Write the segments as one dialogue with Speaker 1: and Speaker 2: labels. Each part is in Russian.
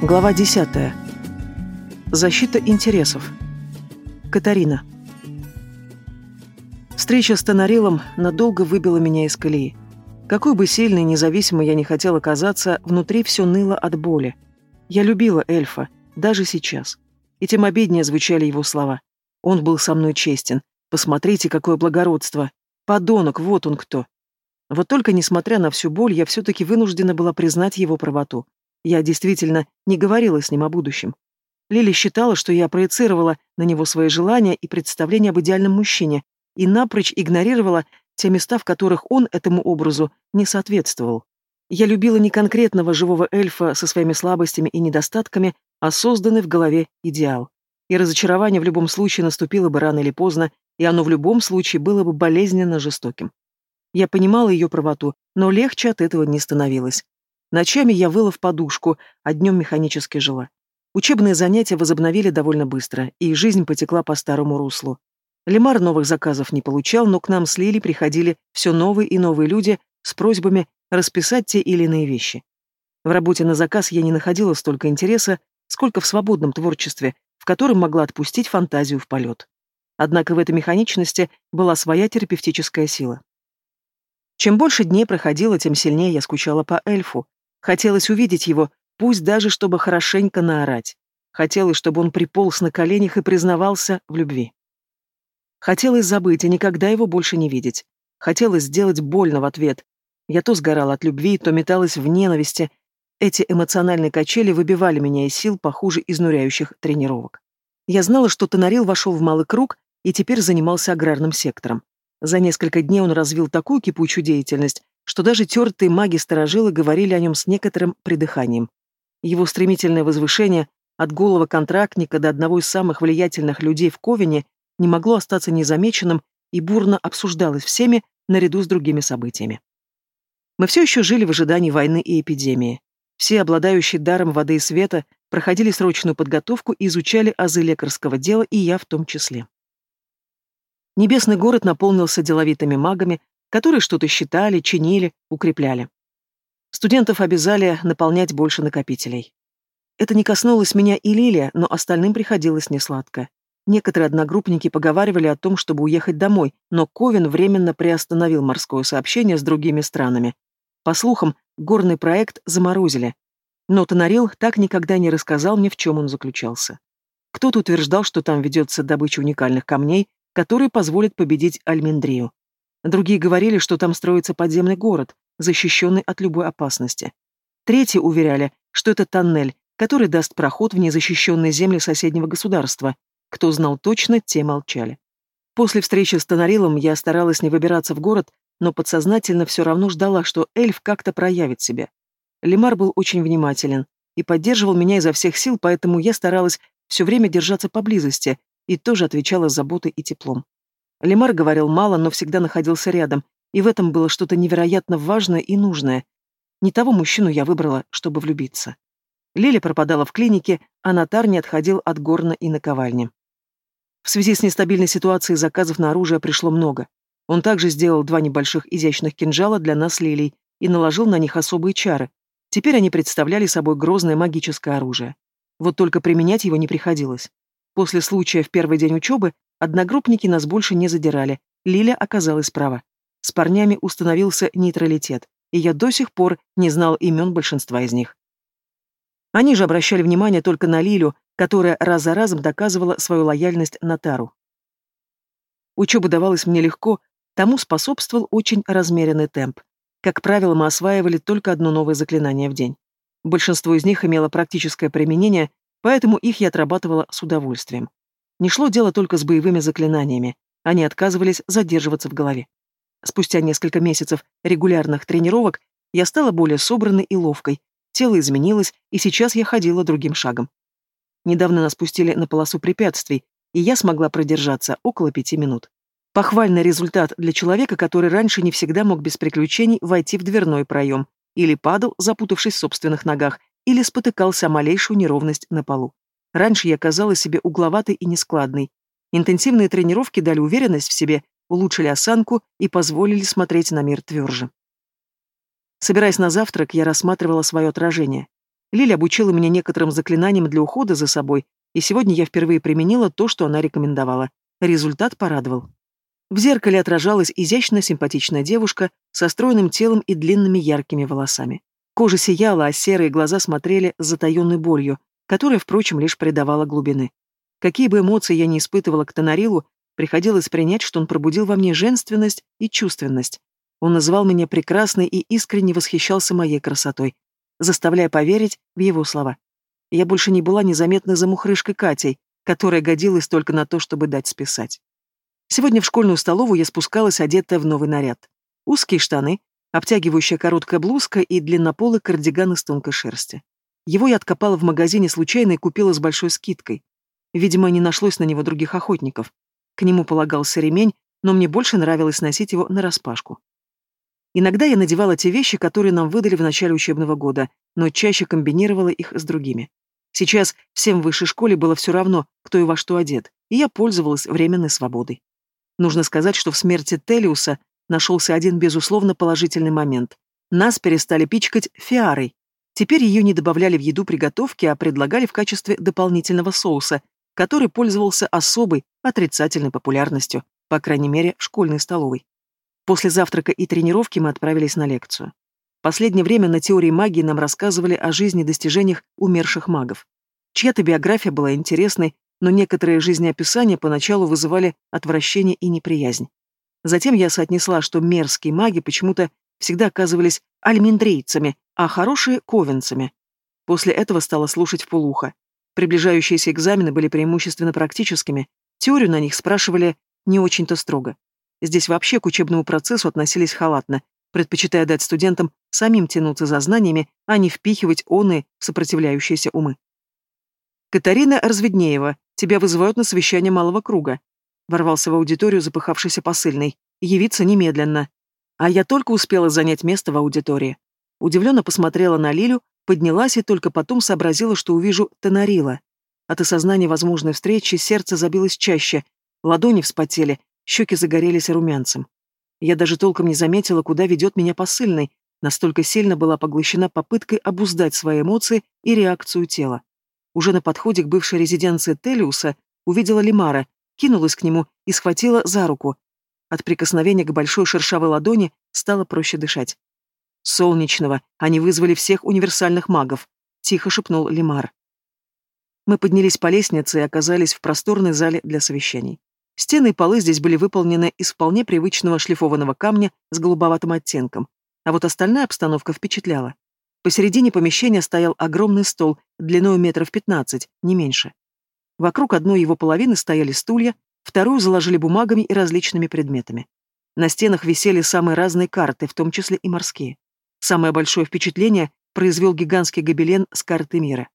Speaker 1: Глава 10. Защита интересов. Катарина. Встреча с Тонарилом надолго выбила меня из колеи. Какой бы сильной и независимой я не хотела казаться, внутри все ныло от боли. Я любила эльфа, даже сейчас. И тем обиднее звучали его слова. Он был со мной честен. Посмотрите, какое благородство. Подонок, вот он кто. Вот только, несмотря на всю боль, я все-таки вынуждена была признать его правоту. Я действительно не говорила с ним о будущем. Лили считала, что я проецировала на него свои желания и представления об идеальном мужчине, и напрочь игнорировала те места, в которых он этому образу не соответствовал. Я любила не конкретного живого эльфа со своими слабостями и недостатками, а созданный в голове идеал. И разочарование в любом случае наступило бы рано или поздно, и оно в любом случае было бы болезненно жестоким. Я понимала ее правоту, но легче от этого не становилось. Ночами я выла в подушку, а днем механически жила. Учебные занятия возобновили довольно быстро, и жизнь потекла по старому руслу. Лемар новых заказов не получал, но к нам с Лили приходили все новые и новые люди с просьбами расписать те или иные вещи. В работе на заказ я не находила столько интереса, сколько в свободном творчестве, в котором могла отпустить фантазию в полет. Однако в этой механичности была своя терапевтическая сила. Чем больше дней проходило, тем сильнее я скучала по эльфу, Хотелось увидеть его, пусть даже чтобы хорошенько наорать. Хотелось, чтобы он приполз на коленях и признавался в любви. Хотелось забыть и никогда его больше не видеть. Хотелось сделать больно в ответ. Я то сгорала от любви, то металась в ненависти. Эти эмоциональные качели выбивали меня из сил похуже изнуряющих тренировок. Я знала, что Тонарил вошел в малый круг и теперь занимался аграрным сектором. За несколько дней он развил такую кипучую деятельность, что даже тертые маги-сторожилы говорили о нем с некоторым придыханием. Его стремительное возвышение от голого контрактника до одного из самых влиятельных людей в Ковине не могло остаться незамеченным и бурно обсуждалось всеми наряду с другими событиями. Мы все еще жили в ожидании войны и эпидемии. Все, обладающие даром воды и света, проходили срочную подготовку и изучали азы лекарского дела, и я в том числе. Небесный город наполнился деловитыми магами, которые что-то считали, чинили, укрепляли. Студентов обязали наполнять больше накопителей. Это не коснулось меня и Лилия, но остальным приходилось несладко. Некоторые одногруппники поговаривали о том, чтобы уехать домой, но Ковен временно приостановил морское сообщение с другими странами. По слухам, горный проект заморозили. Но Тонарил так никогда не рассказал мне, в чем он заключался. Кто-то утверждал, что там ведется добыча уникальных камней, которые позволят победить Альмендрию. Другие говорили, что там строится подземный город, защищенный от любой опасности. Третьи уверяли, что это тоннель, который даст проход в незащищенные земли соседнего государства. Кто знал точно, те молчали. После встречи с Тонарилом я старалась не выбираться в город, но подсознательно все равно ждала, что эльф как-то проявит себя. Лемар был очень внимателен и поддерживал меня изо всех сил, поэтому я старалась все время держаться поблизости и тоже отвечала заботой и теплом. Лемар говорил мало, но всегда находился рядом, и в этом было что-то невероятно важное и нужное. Не того мужчину я выбрала, чтобы влюбиться. Лиля пропадала в клинике, а Натар не отходил от горна и наковальни. В связи с нестабильной ситуацией заказов на оружие пришло много. Он также сделал два небольших изящных кинжала для нас Лилий и наложил на них особые чары. Теперь они представляли собой грозное магическое оружие. Вот только применять его не приходилось. После случая в первый день учебы Одногруппники нас больше не задирали, Лиля оказалась права. С парнями установился нейтралитет, и я до сих пор не знал имен большинства из них. Они же обращали внимание только на Лилю, которая раз за разом доказывала свою лояльность Натару. Учеба давалась мне легко, тому способствовал очень размеренный темп. Как правило, мы осваивали только одно новое заклинание в день. Большинство из них имело практическое применение, поэтому их я отрабатывала с удовольствием. Не шло дело только с боевыми заклинаниями. Они отказывались задерживаться в голове. Спустя несколько месяцев регулярных тренировок я стала более собранной и ловкой, тело изменилось, и сейчас я ходила другим шагом. Недавно нас пустили на полосу препятствий, и я смогла продержаться около пяти минут. Похвальный результат для человека, который раньше не всегда мог без приключений войти в дверной проем, или падал, запутавшись в собственных ногах, или спотыкался о малейшую неровность на полу. Раньше я казалась себе угловатой и нескладной. Интенсивные тренировки дали уверенность в себе, улучшили осанку и позволили смотреть на мир тверже. Собираясь на завтрак, я рассматривала свое отражение. Лиля обучила меня некоторым заклинаниям для ухода за собой, и сегодня я впервые применила то, что она рекомендовала. Результат порадовал. В зеркале отражалась изящная симпатичная девушка со стройным телом и длинными яркими волосами. Кожа сияла, а серые глаза смотрели с затаенной болью, которая, впрочем, лишь придавала глубины. Какие бы эмоции я ни испытывала к Тонарилу, приходилось принять, что он пробудил во мне женственность и чувственность. Он называл меня прекрасной и искренне восхищался моей красотой, заставляя поверить в его слова. Я больше не была незаметной замухрышкой Катей, которая годилась только на то, чтобы дать списать. Сегодня в школьную столовую я спускалась, одетая в новый наряд. Узкие штаны, обтягивающая короткая блузка и длиннополый кардиган из тонкой шерсти. Его я откопала в магазине случайно и купила с большой скидкой. Видимо, не нашлось на него других охотников. К нему полагался ремень, но мне больше нравилось носить его нараспашку. Иногда я надевала те вещи, которые нам выдали в начале учебного года, но чаще комбинировала их с другими. Сейчас всем в высшей школе было все равно, кто и во что одет, и я пользовалась временной свободой. Нужно сказать, что в смерти Телиуса нашелся один безусловно положительный момент. Нас перестали пичкать фиарой. Теперь ее не добавляли в еду приготовки, а предлагали в качестве дополнительного соуса, который пользовался особой, отрицательной популярностью, по крайней мере, в школьной столовой. После завтрака и тренировки мы отправились на лекцию. Последнее время на теории магии нам рассказывали о жизни и достижениях умерших магов. Чья-то биография была интересной, но некоторые жизнеописания поначалу вызывали отвращение и неприязнь. Затем я соотнесла, что мерзкие маги почему-то всегда оказывались альмендрейцами, а хорошие — ковенцами. После этого стала слушать в полухо. Приближающиеся экзамены были преимущественно практическими, теорию на них спрашивали не очень-то строго. Здесь вообще к учебному процессу относились халатно, предпочитая дать студентам самим тянуться за знаниями, а не впихивать оны в сопротивляющиеся умы. «Катарина Разведнеева, тебя вызывают на совещание малого круга», ворвался в аудиторию запыхавшийся посыльный. «Явиться немедленно». А я только успела занять место в аудитории. Удивленно посмотрела на Лилю, поднялась и только потом сообразила, что увижу Тонарила. От осознания возможной встречи сердце забилось чаще, ладони вспотели, щеки загорелись румянцем. Я даже толком не заметила, куда ведет меня посыльный, настолько сильно была поглощена попыткой обуздать свои эмоции и реакцию тела. Уже на подходе к бывшей резиденции Телиуса увидела Лимара, кинулась к нему и схватила за руку. От прикосновения к большой шершавой ладони стало проще дышать. «Солнечного, они вызвали всех универсальных магов», — тихо шепнул Лимар. Мы поднялись по лестнице и оказались в просторной зале для совещаний. Стены и полы здесь были выполнены из вполне привычного шлифованного камня с голубоватым оттенком, а вот остальная обстановка впечатляла. Посередине помещения стоял огромный стол, длиной метров пятнадцать, не меньше. Вокруг одной его половины стояли стулья, вторую заложили бумагами и различными предметами. На стенах висели самые разные карты, в том числе и морские. Самое большое впечатление произвел гигантский гобелен с карты мира.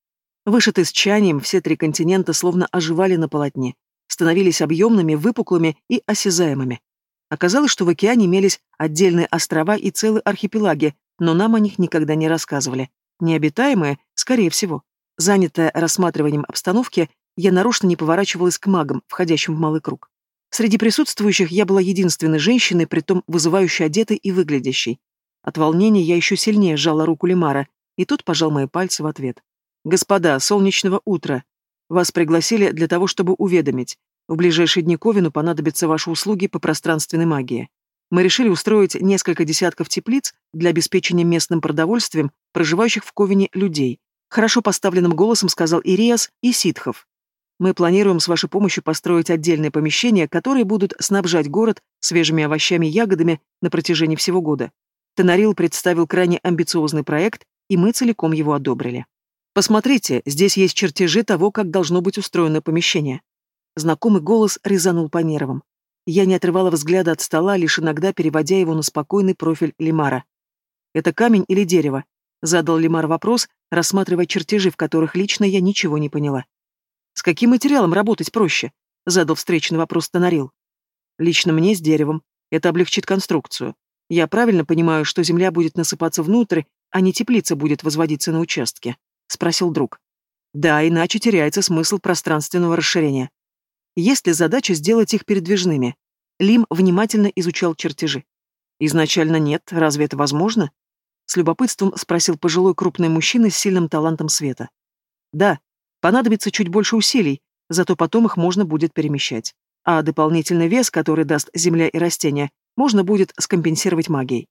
Speaker 1: Вышитый с чанием, все три континента словно оживали на полотне, становились объемными, выпуклыми и осязаемыми. Оказалось, что в океане имелись отдельные острова и целые архипелаги, но нам о них никогда не рассказывали. Необитаемые, скорее всего. Занятая рассматриванием обстановки, я нарочно не поворачивалась к магам, входящим в малый круг. Среди присутствующих я была единственной женщиной, притом вызывающей одетой и выглядящей. От волнения я еще сильнее сжала руку Лимара, и тот пожал мои пальцы в ответ. «Господа, солнечного утра! Вас пригласили для того, чтобы уведомить. В ближайшие дни Ковину понадобятся ваши услуги по пространственной магии мы решили устроить несколько десятков теплиц для обеспечения местным продовольствием проживающих в Ковине людей. Хорошо поставленным голосом сказал Ириас и Ситхов. Мы планируем с вашей помощью построить отдельные помещения, которые будут снабжать город свежими овощами и ягодами на протяжении всего года. Тонарил представил крайне амбициозный проект, и мы целиком его одобрили. Посмотрите, здесь есть чертежи того, как должно быть устроено помещение. Знакомый голос резанул по нервам. Я не отрывала взгляда от стола, лишь иногда переводя его на спокойный профиль Лимара. «Это камень или дерево?» — задал Лимар вопрос, рассматривая чертежи, в которых лично я ничего не поняла. «С каким материалом работать проще?» — задал встречный вопрос Тонарил. «Лично мне с деревом. Это облегчит конструкцию. Я правильно понимаю, что земля будет насыпаться внутрь, а не теплица будет возводиться на участке?» — спросил друг. «Да, иначе теряется смысл пространственного расширения. Есть ли задача сделать их передвижными? Лим внимательно изучал чертежи. Изначально нет, разве это возможно? С любопытством спросил пожилой крупный мужчина с сильным талантом света. Да, понадобится чуть больше усилий, зато потом их можно будет перемещать. А дополнительный вес, который даст земля и растения, можно будет скомпенсировать магией.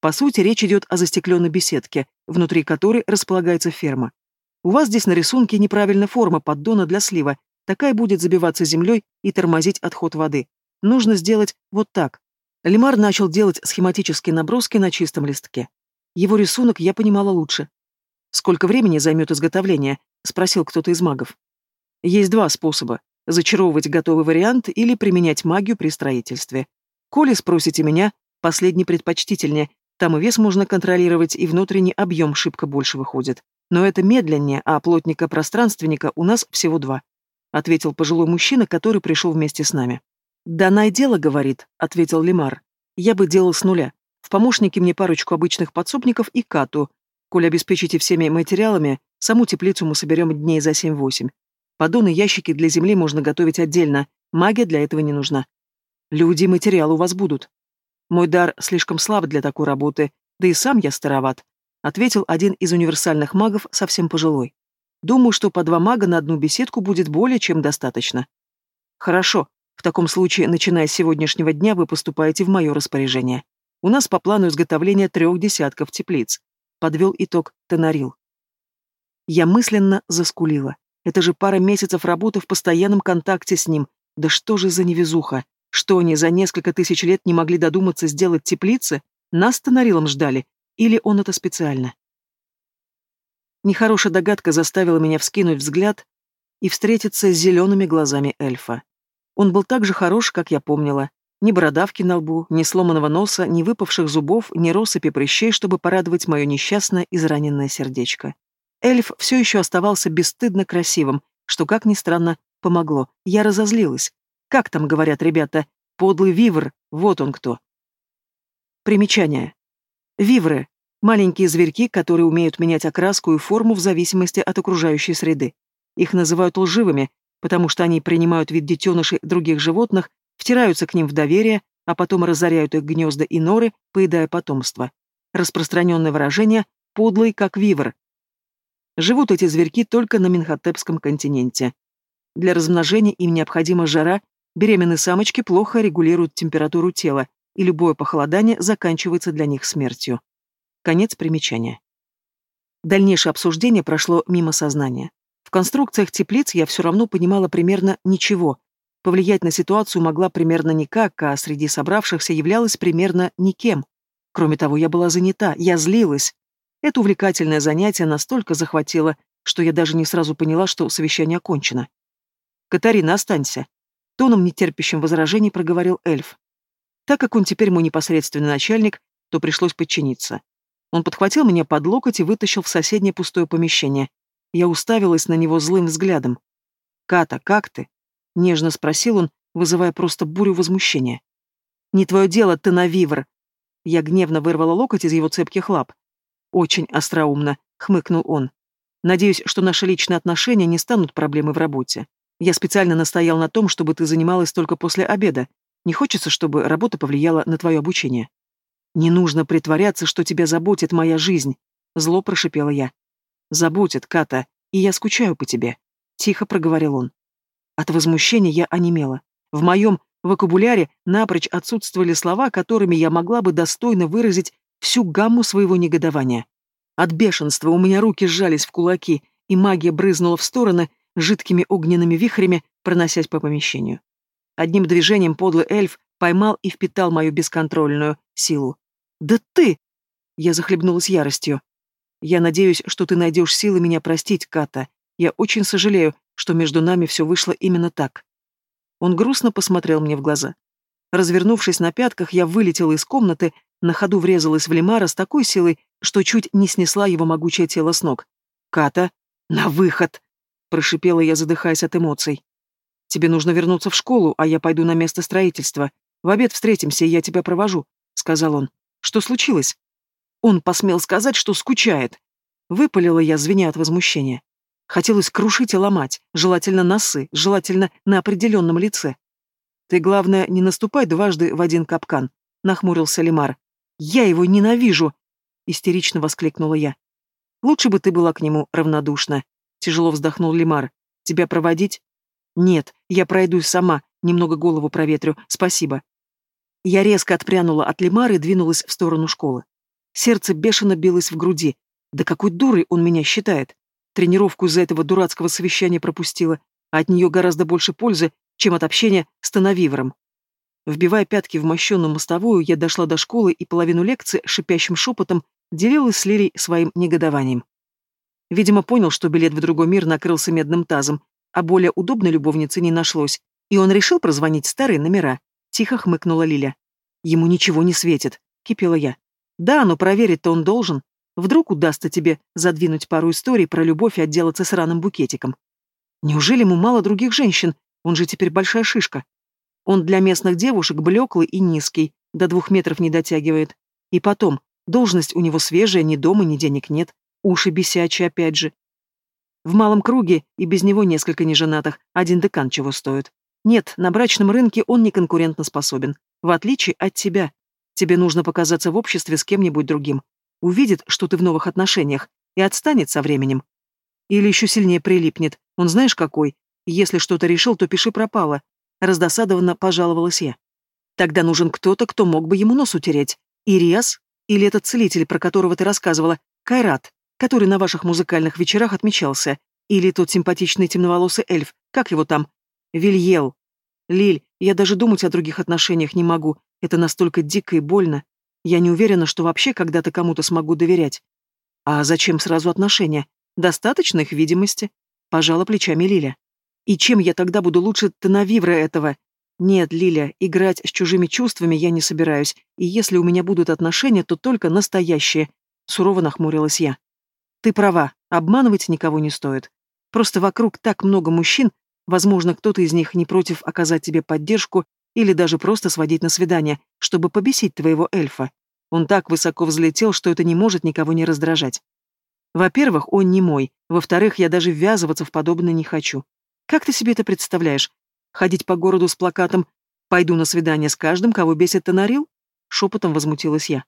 Speaker 1: По сути, речь идет о застекленной беседке, внутри которой располагается ферма. У вас здесь на рисунке неправильная форма поддона для слива, такая будет забиваться землей и тормозить отход воды. Нужно сделать вот так. Лемар начал делать схематические наброски на чистом листке. Его рисунок я понимала лучше. «Сколько времени займет изготовление?» — спросил кто-то из магов. «Есть два способа — зачаровывать готовый вариант или применять магию при строительстве. Коли спросите меня, последний предпочтительнее, там и вес можно контролировать, и внутренний объем шибко больше выходит. Но это медленнее, а плотника-пространственника у нас всего два», — ответил пожилой мужчина, который пришел вместе с нами. «Данай дело, — говорит», — ответил Лимар. «Я бы делал с нуля. В помощники мне парочку обычных подсобников и кату. Коль обеспечите всеми материалами, саму теплицу мы соберем дней за семь-восемь. Поддоны ящики для земли можно готовить отдельно, магия для этого не нужна. Люди и материалы у вас будут. Мой дар слишком слаб для такой работы, да и сам я староват, ответил один из универсальных магов, совсем пожилой. Думаю, что по два мага на одну беседку будет более чем достаточно. Хорошо, в таком случае, начиная с сегодняшнего дня, вы поступаете в мое распоряжение. У нас по плану изготовления трех десятков теплиц. Подвел итог Тонарил. Я мысленно заскулила. Это же пара месяцев работы в постоянном контакте с ним. Да что же за невезуха? Что они за несколько тысяч лет не могли додуматься сделать теплицы? Нас Тонарилом ждали? Или он это специально? Нехорошая догадка заставила меня вскинуть взгляд и встретиться с зелеными глазами эльфа. Он был так же хорош, как я помнила. Ни бородавки на лбу, ни сломанного носа, ни выпавших зубов, ни россыпи прыщей, чтобы порадовать мое несчастное израненное сердечко. Эльф все еще оставался бесстыдно красивым, что, как ни странно, помогло. Я разозлилась. Как там говорят ребята? Подлый вивр, вот он кто. Примечание. Вивры — маленькие зверьки, которые умеют менять окраску и форму в зависимости от окружающей среды. Их называют лживыми, потому что они принимают вид детенышей других животных, втираются к ним в доверие, а потом разоряют их гнезда и норы, поедая потомство. Распространенное выражение «подлый, как вивр». Живут эти зверьки только на Минхотепском континенте. Для размножения им необходима жара, беременные самочки плохо регулируют температуру тела, и любое похолодание заканчивается для них смертью. Конец примечания. Дальнейшее обсуждение прошло мимо сознания. В конструкциях теплиц я все равно понимала примерно ничего. Повлиять на ситуацию могла примерно никак, а среди собравшихся являлась примерно никем. Кроме того, я была занята, я злилась. Это увлекательное занятие настолько захватило, что я даже не сразу поняла, что совещание окончено. «Катарина, останься», — тоном нетерпящим возражений проговорил эльф. Так как он теперь мой непосредственный начальник, то пришлось подчиниться. Он подхватил меня под локоть и вытащил в соседнее пустое помещение, я уставилась на него злым взглядом. «Ката, как ты?» — нежно спросил он, вызывая просто бурю возмущения. «Не твое дело, ты на вивр!» Я гневно вырвала локоть из его цепких лап. «Очень остроумно», — хмыкнул он. «Надеюсь, что наши личные отношения не станут проблемой в работе. Я специально настоял на том, чтобы ты занималась только после обеда. Не хочется, чтобы работа повлияла на твое обучение». «Не нужно притворяться, что тебя заботит моя жизнь», — зло прошипела я. Заботит, Ката, и я скучаю по тебе», — тихо проговорил он. От возмущения я онемела. В моем вокабуляре напрочь отсутствовали слова, которыми я могла бы достойно выразить всю гамму своего негодования. От бешенства у меня руки сжались в кулаки, и магия брызнула в стороны жидкими огненными вихрями, проносясь по помещению. Одним движением подлый эльф поймал и впитал мою бесконтрольную силу. «Да ты!» Я захлебнулась яростью. Я надеюсь, что ты найдешь силы меня простить, Ката. Я очень сожалею, что между нами все вышло именно так. Он грустно посмотрел мне в глаза. Развернувшись на пятках, я вылетела из комнаты, на ходу врезалась в Лимара с такой силой, что чуть не снесла его могучее тело с ног. «Ката, на выход!» — прошипела я, задыхаясь от эмоций. «Тебе нужно вернуться в школу, а я пойду на место строительства. В обед встретимся, и я тебя провожу», — сказал он. «Что случилось?» Он посмел сказать, что скучает. Выпалила я, звеня от возмущения. Хотелось крушить и ломать, желательно носы, желательно на определенном лице. «Ты, главное, не наступай дважды в один капкан», — нахмурился Лимар. «Я его ненавижу!» — истерично воскликнула я. «Лучше бы ты была к нему равнодушна», — тяжело вздохнул Лимар. «Тебя проводить?» «Нет, я пройдусь сама, немного голову проветрю, спасибо». Я резко отпрянула от Лимара и двинулась в сторону школы. Сердце бешено билось в груди. Да какой дурой он меня считает. Тренировку из-за этого дурацкого совещания пропустила, а от нее гораздо больше пользы, чем от общения с Тонавивером. Вбивая пятки в мощенную мостовую, я дошла до школы и половину лекции шипящим шепотом делилась с Лилей своим негодованием. Видимо, понял, что билет в другой мир накрылся медным тазом, а более удобной любовницы не нашлось, и он решил прозвонить старые номера. Тихо хмыкнула Лиля. Ему ничего не светит, кипела я. Да, но проверить-то он должен. Вдруг удастся тебе задвинуть пару историй про любовь и отделаться сраным букетиком. Неужели ему мало других женщин? Он же теперь большая шишка. Он для местных девушек блеклый и низкий, до двух метров не дотягивает. И потом, должность у него свежая, ни дома, ни денег нет. Уши бесячие опять же. В малом круге и без него несколько неженатых, один декан чего стоит. Нет, на брачном рынке он не конкурентно способен. В отличие от тебя. Тебе нужно показаться в обществе с кем-нибудь другим. Увидит, что ты в новых отношениях, и отстанет со временем. Или еще сильнее прилипнет. Он знаешь какой? Если что-то решил, то пиши пропало. Раздосадованно пожаловалась я. Тогда нужен кто-то, кто мог бы ему нос утереть. Ириас? Или этот целитель, про которого ты рассказывала? Кайрат, который на ваших музыкальных вечерах отмечался. Или тот симпатичный темноволосый эльф, как его там? Вильел. Лиль, я даже думать о других отношениях не могу. Это настолько дико и больно. Я не уверена, что вообще когда-то кому-то смогу доверять. А зачем сразу отношения? Достаточно их видимости. Пожала плечами Лиля. И чем я тогда буду лучше Тонавивра этого? Нет, Лиля, играть с чужими чувствами я не собираюсь, и если у меня будут отношения, то только настоящие. Сурово нахмурилась я. Ты права, обманывать никого не стоит. Просто вокруг так много мужчин, возможно, кто-то из них не против оказать тебе поддержку или даже просто сводить на свидание, чтобы побесить твоего эльфа. Он так высоко взлетел, что это не может никого не раздражать. Во-первых, он не мой. Во-вторых, я даже ввязываться в подобное не хочу. Как ты себе это представляешь? Ходить по городу с плакатом «Пойду на свидание с каждым, кого бесит Тонарил?» Шепотом возмутилась я.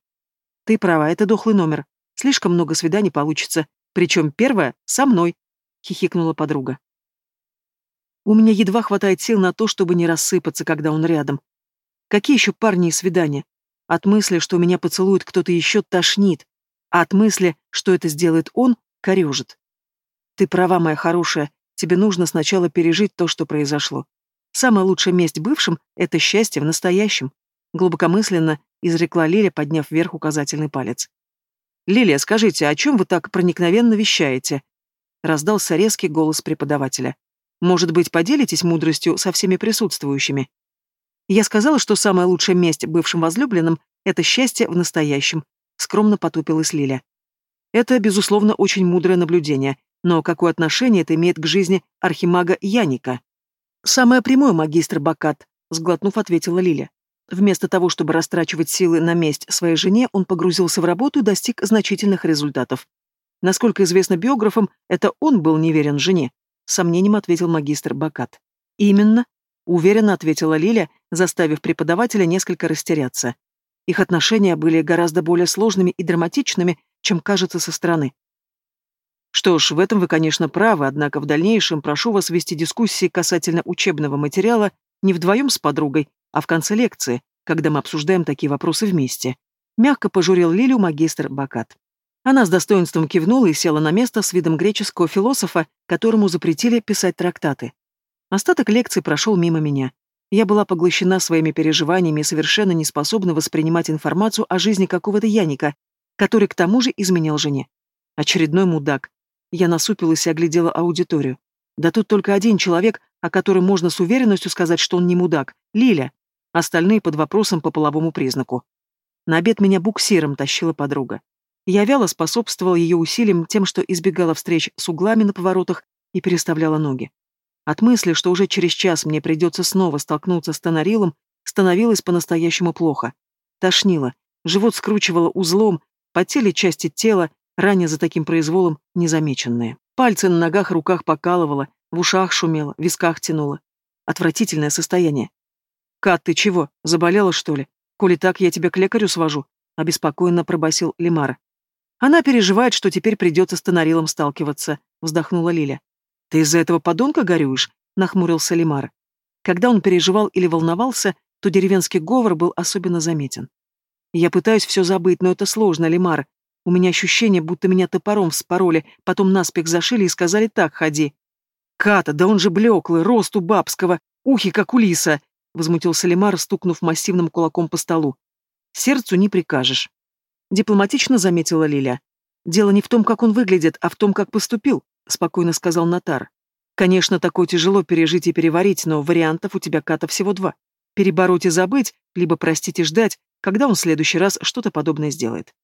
Speaker 1: Ты права, это дохлый номер. Слишком много свиданий получится. Причем первое — со мной, — хихикнула подруга. У меня едва хватает сил на то, чтобы не рассыпаться, когда он рядом. Какие еще парни и свидания? От мысли, что меня поцелует кто-то еще, тошнит, а от мысли, что это сделает он, корежит. Ты права, моя хорошая, тебе нужно сначала пережить то, что произошло. Самая лучшая месть бывшим — это счастье в настоящем. Глубокомысленно изрекла Лиля, подняв вверх указательный палец. «Лилия, скажите, о чем вы так проникновенно вещаете?» Раздался резкий голос преподавателя. Может быть, поделитесь мудростью со всеми присутствующими? Я сказала, что самая лучшая месть бывшим возлюбленным — это счастье в настоящем. Скромно потупилась Лиля. Это, безусловно, очень мудрое наблюдение, но какое отношение это имеет к жизни архимага Яника? Самое прямое, магистр Бакат, сглотнув, ответила Лиля. Вместо того, чтобы растрачивать силы на месть своей жене, он погрузился в работу и достиг значительных результатов. Насколько известно биографам, это он был неверен жене, сомнением ответил магистр Бакат. Именно, уверенно ответила Лиля, заставив преподавателя несколько растеряться. Их отношения были гораздо более сложными и драматичными, чем кажется со стороны. Что ж, в этом вы, конечно, правы, однако в дальнейшем прошу вас вести дискуссии касательно учебного материала не вдвоем с подругой, а в конце лекции, когда мы обсуждаем такие вопросы вместе. Мягко пожурил Лилю магистр Бакат. Она с достоинством кивнула и села на место с видом греческого философа, которому запретили писать трактаты. Остаток лекции прошел мимо меня. Я была поглощена своими переживаниями и совершенно не способна воспринимать информацию о жизни какого-то Яника, который к тому же изменял жене. Очередной мудак. Я насупилась и оглядела аудиторию. Да тут только один человек, о котором можно с уверенностью сказать, что он не мудак — Лиля. Остальные под вопросом по половому признаку. На обед меня буксиром тащила подруга. Я вяло способствовал ее усилиям тем, что избегала встреч с углами на поворотах и переставляла ноги. От мысли, что уже через час мне придется снова столкнуться с тонарилом, становилось по-настоящему плохо. Тошнило, живот скручивало узлом, потели части тела, ранее за таким произволом незамеченные. Пальцы на ногах руках покалывало, в ушах шумело, в висках тянуло. Отвратительное состояние. «Кат, ты чего, заболела, что ли? Коли так, я тебя к лекарю свожу», — обеспокоенно пробасил Лимара. Она переживает, что теперь придется с Тонарилом сталкиваться, вздохнула Лиля. Ты из-за этого подонка горюешь? нахмурился Лимар. Когда он переживал или волновался, то деревенский говор был особенно заметен. Я пытаюсь все забыть, но это сложно, Лимар. У меня ощущение, будто меня топором вспороли, потом наспех зашили и сказали так, ходи. Ката, да он же блеклый, рост у бабского, ухи как у лиса, возмутился Лимар, стукнув массивным кулаком по столу. Сердцу не прикажешь. Дипломатично заметила Лиля. Дело не в том, как он выглядит, а в том, как поступил, спокойно сказал Натар. Конечно, такое тяжело пережить и переварить, но вариантов у тебя, Ката, всего два. Перебороть и забыть, либо простить и ждать, когда он в следующий раз что-то подобное сделает.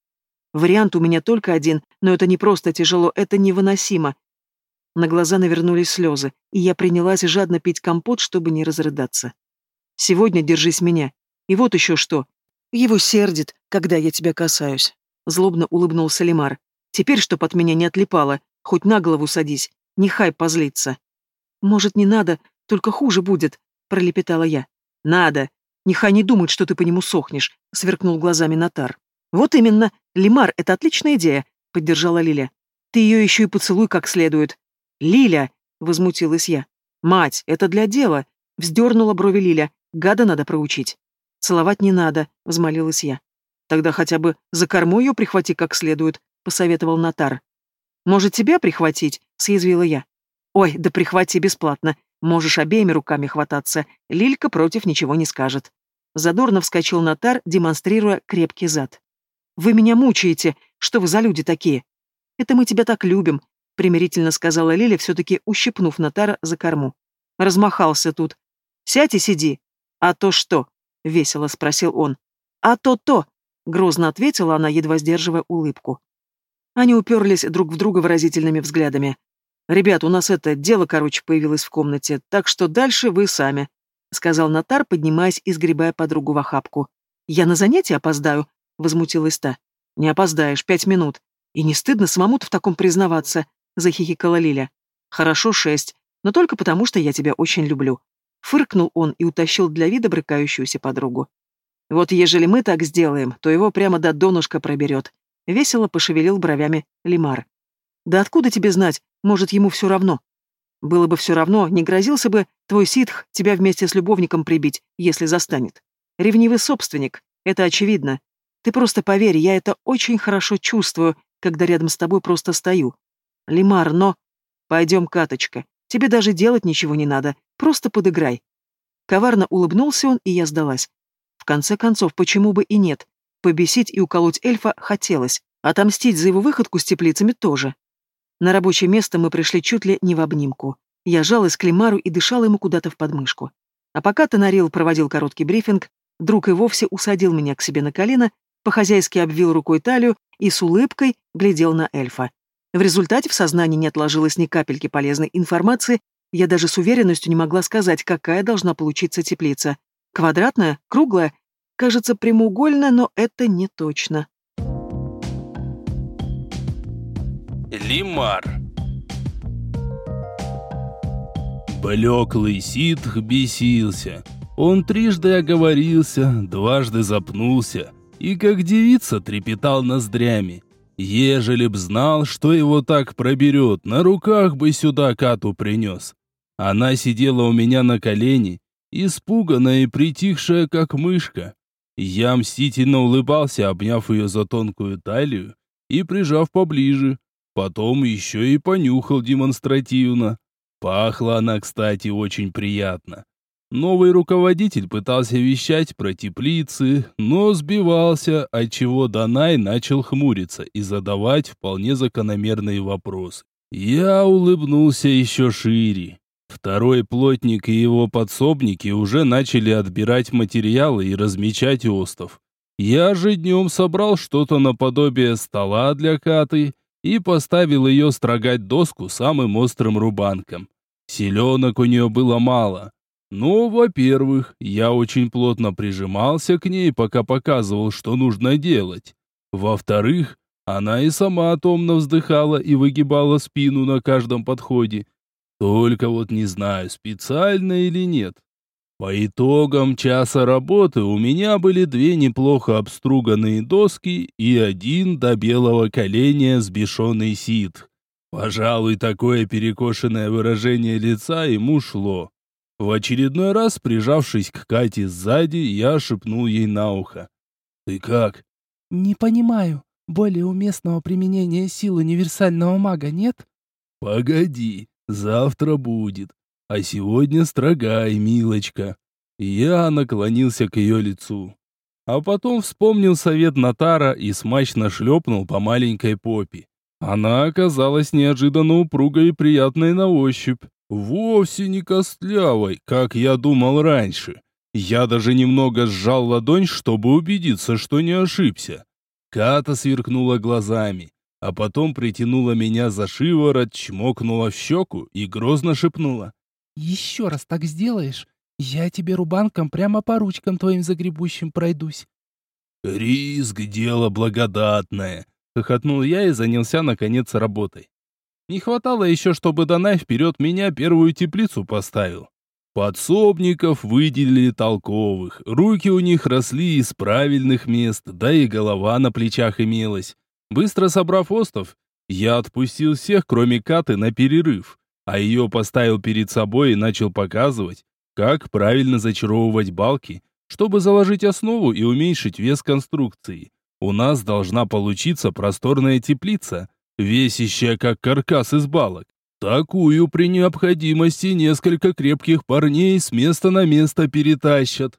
Speaker 1: Вариант у меня только один, но это не просто тяжело, это невыносимо. На глаза навернулись слезы, и я принялась жадно пить компот, чтобы не разрыдаться. Сегодня держись меня. И вот еще что. Его сердит, когда я тебя касаюсь. Злобно улыбнулся Лемар. Теперь, чтоб от меня не отлипало, хоть на голову садись, нехай позлится. Может, не надо, только хуже будет, пролепетала я. Надо. Нехай не думает, что ты по нему сохнешь, сверкнул глазами Натар. Вот именно, Лимар, это отличная идея, поддержала Лиля. Ты ее еще и поцелуй как следует. Лиля, возмутилась я. Мать, это для дела, вздернула брови Лиля. Гада надо проучить. «Целовать не надо», — взмолилась я. «Тогда хотя бы за корму ее прихвати как следует», — посоветовал Натар. «Может, тебя прихватить?» — съязвила я. «Ой, да прихвати бесплатно. Можешь обеими руками хвататься. Лилька против ничего не скажет». Задорно вскочил Натар, демонстрируя крепкий зад. «Вы меня мучаете. Что вы за люди такие?» «Это мы тебя так любим», — примирительно сказала Лиля, все-таки ущипнув Натара за корму. Размахался тут. «Сядь и сиди». «А то что?» — весело спросил он. «А то-то!» — грозно ответила она, едва сдерживая улыбку. Они уперлись друг в друга выразительными взглядами. «Ребят, у нас это дело, короче, появилось в комнате, так что дальше вы сами», — сказал Натар, поднимаясь и сгребая подругу в охапку. «Я на занятие опоздаю?» — возмутилась та. «Не опоздаешь, пять минут. И не стыдно самому-то в таком признаваться», — захихикала Лиля. «Хорошо, шесть, но только потому, что я тебя очень люблю. Фыркнул он и утащил для вида брыкающуюся подругу. «Вот ежели мы так сделаем, то его прямо до донышка проберет», — весело пошевелил бровями Лимар. «Да откуда тебе знать? Может, ему все равно?» «Было бы все равно, не грозился бы твой ситх тебя вместе с любовником прибить, если застанет. Ревнивый собственник, это очевидно. Ты просто поверь, я это очень хорошо чувствую, когда рядом с тобой просто стою. Лимар, но... Пойдем, Каточка, тебе даже делать ничего не надо, Просто подыграй. Коварно улыбнулся он, и я сдалась. В конце концов, почему бы и нет? Побесить и уколоть эльфа хотелось, отомстить за его выходку с теплицами тоже. На рабочее место мы пришли чуть ли не в обнимку. Я жалась к Лимару и дышала ему куда-то в подмышку. А пока Тонарил проводил короткий брифинг, друг и вовсе усадил меня к себе на колено, по-хозяйски обвил рукой талию и с улыбкой глядел на эльфа. В результате в сознании не отложилось ни капельки полезной информации, я даже с уверенностью не могла сказать, какая должна получиться теплица. Квадратная? Круглая? Кажется, прямоугольная, но это не точно.
Speaker 2: Лимар Блеклый ситх бесился. Он трижды оговорился, дважды запнулся и, как девица, трепетал ноздрями. Ежели б знал, что его так проберет, на руках бы сюда кату принес. Она сидела у меня на колени, испуганная и притихшая, как мышка. Я мстительно улыбался, обняв ее за тонкую талию и прижав поближе. Потом еще и понюхал демонстративно. Пахла она, кстати, очень приятно. Новый руководитель пытался вещать про теплицы, но сбивался, отчего Данай начал хмуриться и задавать вполне закономерные вопросы. Я улыбнулся еще шире. Второй плотник и его подсобники уже начали отбирать материалы и размечать остов. Я же днем собрал что-то наподобие стола для Каты и поставил ее строгать доску самым острым рубанком. Селенок у нее было мало. Но, во-первых, я очень плотно прижимался к ней, пока показывал, что нужно делать. Во-вторых, она и сама томно вздыхала и выгибала спину на каждом подходе, только вот не знаю, специально или нет. По итогам часа работы у меня были две неплохо обструганные доски и один до белого коленя сбешенный сит. Пожалуй, такое перекошенное выражение лица ему шло. В очередной раз, прижавшись к Кате сзади, я шепнул ей на ухо. «Ты как?»
Speaker 3: «Не понимаю. Более уместного применения сил универсального мага нет?»
Speaker 2: «Погоди, завтра будет. А сегодня строгай, милочка. Я наклонился к ее лицу. А потом вспомнил совет Натара и смачно шлепнул по маленькой попе. Она оказалась неожиданно упругой и приятной на ощупь. Вовсе не костлявой, как я думал раньше. Я даже немного сжал ладонь, чтобы убедиться, что не ошибся. Ката сверкнула глазами, а потом притянула меня за шиворот, чмокнула в щеку и грозно шепнула.
Speaker 3: Еще раз так сделаешь, я тебе рубанком прямо по ручкам твоим загребущим пройдусь.
Speaker 2: Риск — дело благодатное, — хохотнул я и занялся, наконец, работой. Не хватало еще, чтобы Данай вперед меня первую теплицу поставил. Подсобников выделили толковых, руки у них росли из правильных мест, да и голова на плечах имелась. Быстро собрав остов, я отпустил всех, кроме Каты, на перерыв а ее поставил перед собой и начал показывать, как правильно зачаровывать балки, чтобы заложить основу и уменьшить вес конструкции. У нас должна получиться просторная теплица, весящая как каркас из балок. Такую при необходимости несколько крепких парней с места на место перетащат.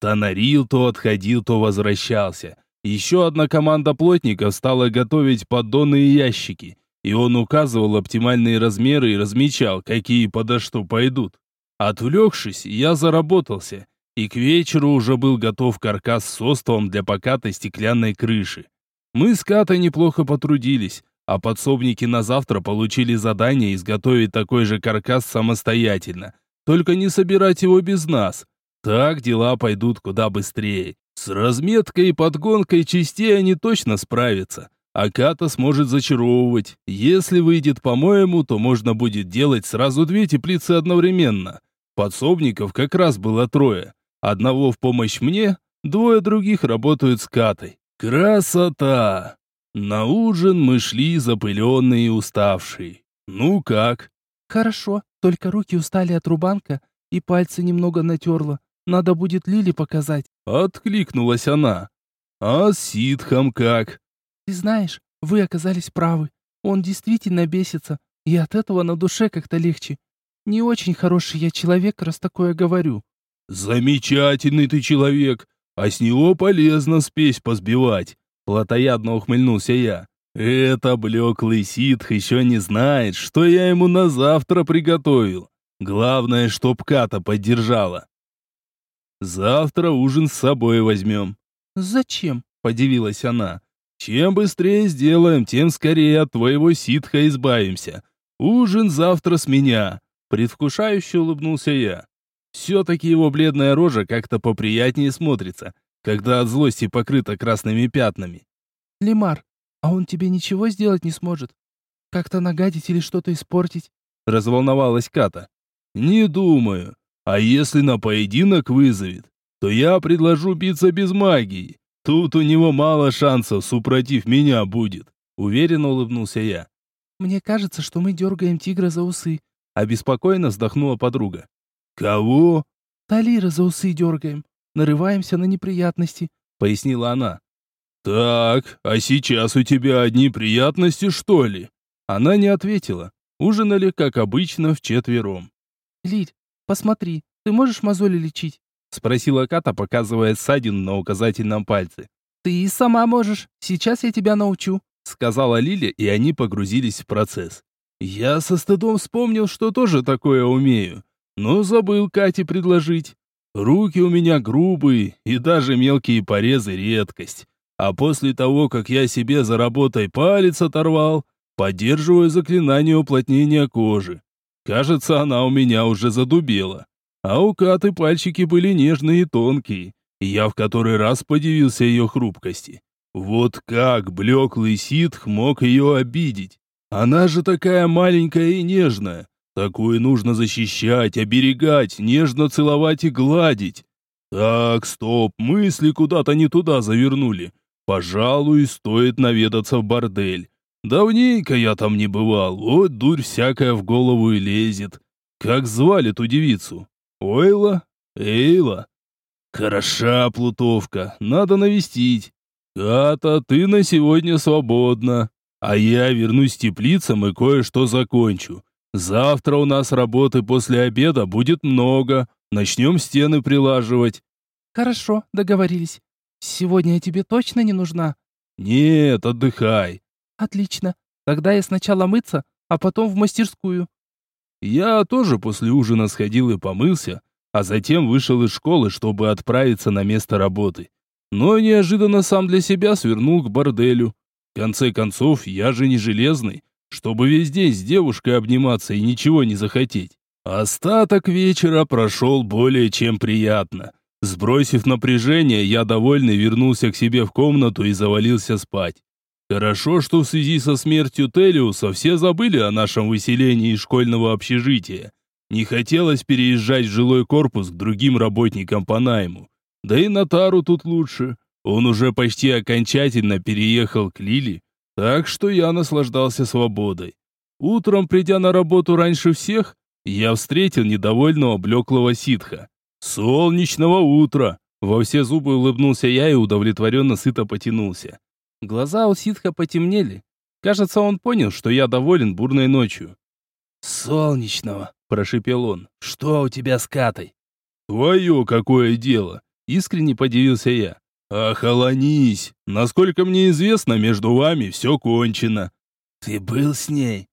Speaker 2: Тонарил то отходил, то возвращался. Еще одна команда плотников стала готовить поддоны и ящики и он указывал оптимальные размеры и размечал, какие подо что пойдут. Отвлекшись, я заработался, и к вечеру уже был готов каркас с остовом для покатой стеклянной крыши. Мы с Катой неплохо потрудились, а подсобники на завтра получили задание изготовить такой же каркас самостоятельно, только не собирать его без нас. Так дела пойдут куда быстрее. С разметкой и подгонкой частей они точно справятся. Аката сможет зачаровывать. Если выйдет по-моему, то можно будет делать сразу две теплицы одновременно. Подсобников как раз было трое. Одного в помощь мне, двое других работают с Катой. Красота! На ужин мы шли запыленные и уставшие. Ну как?
Speaker 3: Хорошо, только руки устали от рубанка и пальцы немного натерло. Надо будет Лили показать.
Speaker 2: Откликнулась она. А с ситхом как?
Speaker 3: Ты знаешь, вы оказались правы. Он действительно бесится, и от этого на душе как-то легче. Не очень хороший я человек, раз такое говорю.
Speaker 2: Замечательный ты человек, а с него полезно спесь позбивать. Платоядно ухмыльнулся я. Это блеклый ситх еще не знает, что я ему на завтра приготовил. Главное, чтоб Ката поддержала. Завтра ужин с собой возьмем.
Speaker 3: Зачем?
Speaker 2: Подивилась она. Чем быстрее сделаем, тем скорее от твоего ситха избавимся. Ужин завтра с меня. Предвкушающе улыбнулся я. Все-таки его бледная рожа как-то поприятнее смотрится, когда от злости покрыта красными пятнами.
Speaker 3: Лимар, а он тебе ничего сделать не сможет? Как-то нагадить или что-то испортить?
Speaker 2: Разволновалась Ката. Не думаю. А если на поединок вызовет, то я предложу биться без магии. Тут у него мало шансов, супротив меня будет. Уверенно улыбнулся я.
Speaker 3: Мне кажется, что мы дергаем тигра за усы.
Speaker 2: Обеспокоенно вздохнула подруга. Кого?
Speaker 3: Талира за усы дергаем. Нарываемся на неприятности, пояснила она.
Speaker 2: Так, а сейчас у тебя одни приятности, что ли? Она не ответила. Ужинали, как обычно, вчетвером.
Speaker 3: Лиль, посмотри, ты можешь мозоли лечить?
Speaker 2: Спросила Ката, показывая ссадину на указательном пальце.
Speaker 3: «Ты и сама можешь. Сейчас я тебя научу», —
Speaker 2: сказала Лиля, и они погрузились в процесс. Я со стыдом вспомнил, что тоже такое умею, но забыл Кате предложить. Руки у меня грубые, и даже мелкие порезы — редкость. А после того, как я себе за работой палец оторвал, поддерживаю заклинание уплотнения кожи. Кажется, она у меня уже задубела. А у Каты пальчики были нежные и тонкие, и я в который раз подивился ее хрупкости. Вот как блеклый ситх мог ее обидеть? Она же такая маленькая и нежная. Такое нужно защищать, оберегать, нежно целовать и гладить. Так, стоп, мысли куда-то не туда завернули. Пожалуй, стоит наведаться в бордель. Давненько я там не бывал, вот дурь всякая в голову и лезет. Как звали ту девицу? Ойла? Эйла? Хороша плутовка, надо навестить. Ката, ты на сегодня свободна. А я вернусь к теплицам и кое-что закончу. Завтра у нас работы после обеда будет много. Начнем стены прилаживать.
Speaker 3: Хорошо, договорились. Сегодня я тебе точно не нужна?
Speaker 2: Нет, отдыхай.
Speaker 3: Отлично. Тогда я сначала мыться, а потом в мастерскую.
Speaker 2: Я тоже после ужина сходил и помылся, а затем вышел из школы, чтобы отправиться на место работы. Но неожиданно сам для себя свернул к борделю. В конце концов, я же не железный, чтобы весь день с девушкой обниматься и ничего не захотеть. Остаток вечера прошел более чем приятно. Сбросив напряжение, я довольный вернулся к себе в комнату и завалился спать. Хорошо, что в связи со смертью Телиуса все забыли о нашем выселении из школьного общежития. Не хотелось переезжать в жилой корпус к другим работникам по найму. Да и Натару тут лучше. Он уже почти окончательно переехал к Лили, так что я наслаждался свободой. Утром, придя на работу раньше всех, я встретил недовольного блеклого ситха. «Солнечного утра!» Во все зубы улыбнулся я и удовлетворенно сыто потянулся. Глаза у ситха потемнели. Кажется, он понял, что я доволен бурной ночью.
Speaker 4: «Солнечного!» – прошипел он. «Что у тебя с Катой?»
Speaker 2: «Твое какое дело!» – искренне подивился я. «Охолонись! Насколько мне известно, между вами все кончено».
Speaker 4: «Ты был с ней?»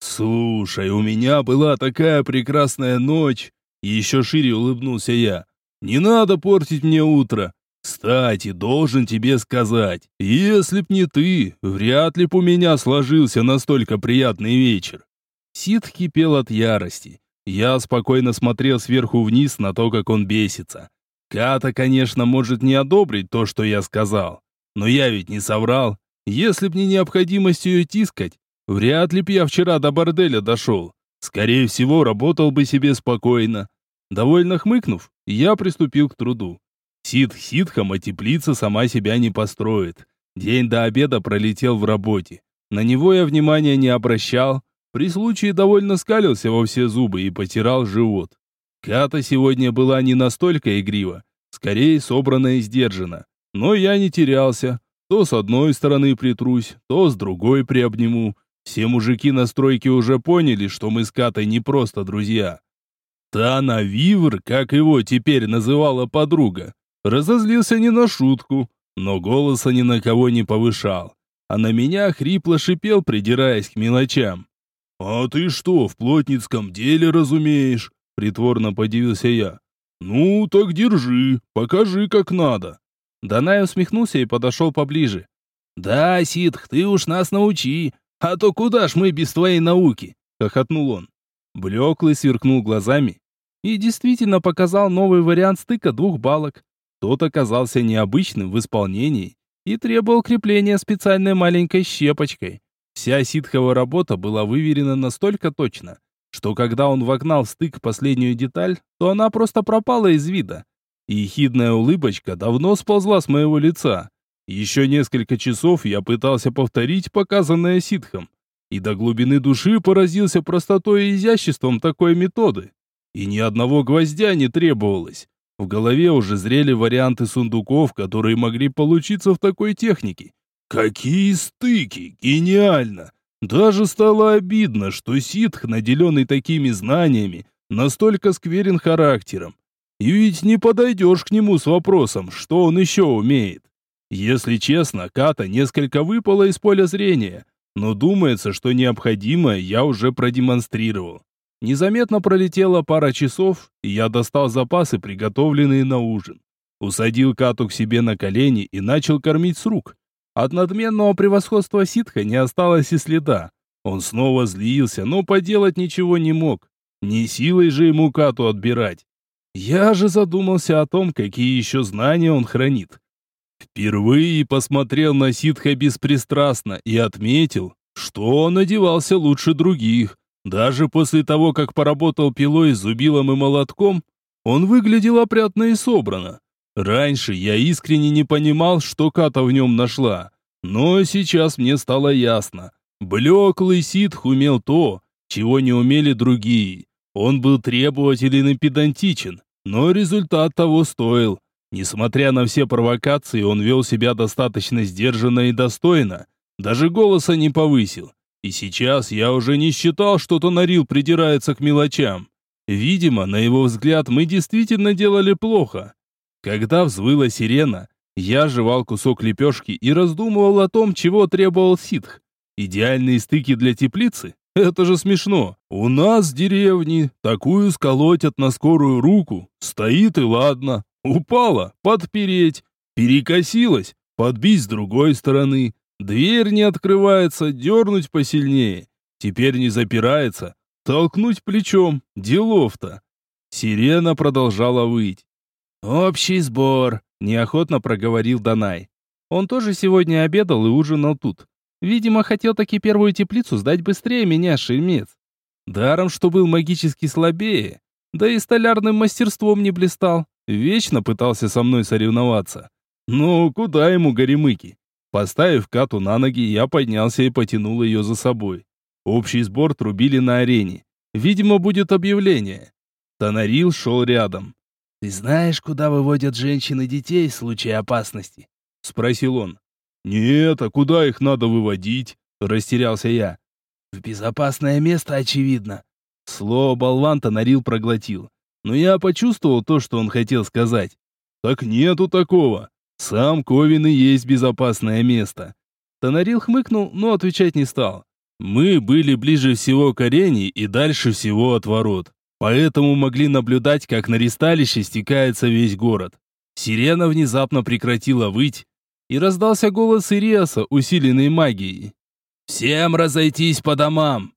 Speaker 2: «Слушай, у меня была такая прекрасная ночь!» Еще шире улыбнулся я. «Не надо портить мне утро. Кстати, должен тебе сказать, если б не ты, вряд ли б у меня сложился настолько приятный вечер». Сид кипел от ярости. Я спокойно смотрел сверху вниз на то, как он бесится. Ката, конечно, может не одобрить то, что я сказал. Но я ведь не соврал. Если б не необходимость ее тискать, вряд ли б я вчера до борделя дошел. Скорее всего, работал бы себе спокойно. Довольно хмыкнув, я приступил к труду. Ситх ситхом, а теплица сама себя не построит. День до обеда пролетел в работе. На него я внимания не обращал. При случае довольно скалился во все зубы и потирал живот. Ката сегодня была не настолько игрива, скорее собрана и сдержана. Но я не терялся. То с одной стороны притрусь, то с другой приобниму. Все мужики на стройке уже поняли, что мы с Катой не просто друзья. Тана Вивр, как его теперь называла подруга, разозлился не на шутку, но голоса ни на кого не повышал, а на меня хрипло шипел, придираясь к мелочам. «А ты что, в плотницком деле разумеешь?» Притворно подивился я. «Ну, так держи, покажи, как надо». Данай усмехнулся и подошел поближе. «Да, Ситх, ты уж нас научи, а то куда ж мы без твоей науки?» — хохотнул он. Блеклый сверкнул глазами и действительно показал новый вариант стыка двух балок. Тот оказался необычным в исполнении и требовал крепления специальной маленькой щепочкой. Вся ситховая работа была выверена настолько точно, что когда он вогнал в стык последнюю деталь, то она просто пропала из вида. И ехидная улыбочка давно сползла с моего лица. Еще несколько часов я пытался повторить показанное ситхом, и до глубины души поразился простотой и изяществом такой методы. И ни одного гвоздя не требовалось. В голове уже зрели варианты сундуков, которые могли получиться в такой технике. Какие стыки! Гениально! Даже стало обидно, что ситх, наделенный такими знаниями, настолько скверен характером. И ведь не подойдешь к нему с вопросом, что он еще умеет. Если честно, Ката несколько выпала из поля зрения, но думается, что необходимое я уже продемонстрировал. Незаметно пролетела пара часов, и я достал запасы, приготовленные на ужин. Усадил Кату к себе на колени и начал кормить с рук. От надменного превосходства ситха не осталось и следа. Он снова злился, но поделать ничего не мог. Не силой же ему Кату отбирать. Я же задумался о том, какие еще знания он хранит. Впервые посмотрел на ситха беспристрастно и отметил, что он одевался лучше других, Даже после того, как поработал пилой, зубилом и молотком, он выглядел опрятно и собрано. Раньше я искренне не понимал, что Ката в нем нашла. Но сейчас мне стало ясно. Блеклый ситх умел то, чего не умели другие. Он был требователен и педантичен, но результат того стоил. Несмотря на все провокации, он вел себя достаточно сдержанно и достойно. Даже голоса не повысил. И сейчас я уже не считал, что Тонарил придирается к мелочам. Видимо, на его взгляд, мы действительно делали плохо. Когда взвыла сирена, я жевал кусок лепешки и раздумывал о том, чего требовал ситх. Идеальные стыки для теплицы? Это же смешно. У нас в деревне такую сколотят на скорую руку. Стоит и ладно. Упала, подпереть. Перекосилась, подбить с другой стороны. Дверь не открывается, дернуть посильнее. Теперь не запирается. Толкнуть плечом. Делов-то. Сирена продолжала выть. «Общий сбор», — неохотно проговорил Данай. Он тоже сегодня обедал и ужинал тут. Видимо, хотел таки первую теплицу сдать быстрее меня, шельмец. Даром, что был магически слабее, да и столярным мастерством не блистал. Вечно пытался со мной соревноваться. Ну, куда ему горемыки? Поставив Кату на ноги, я поднялся и потянул ее за собой. Общий сбор трубили на арене. Видимо, будет объявление. Тонарил шел рядом. «Ты знаешь, куда выводят женщин и детей в случае опасности?» — спросил он. «Нет, а куда их надо выводить?» — растерялся я. «В безопасное место, очевидно». Слово болван Тонарил проглотил. Но я почувствовал то, что он хотел сказать. «Так нету такого. Сам Ковин и есть безопасное место». Тонарил хмыкнул, но отвечать не стал. Мы были ближе всего к арене и дальше всего от ворот. Поэтому могли наблюдать, как на ристалище стекается весь город. Сирена внезапно прекратила выть, и раздался голос Ириаса, усиленный магией. «Всем разойтись по домам!»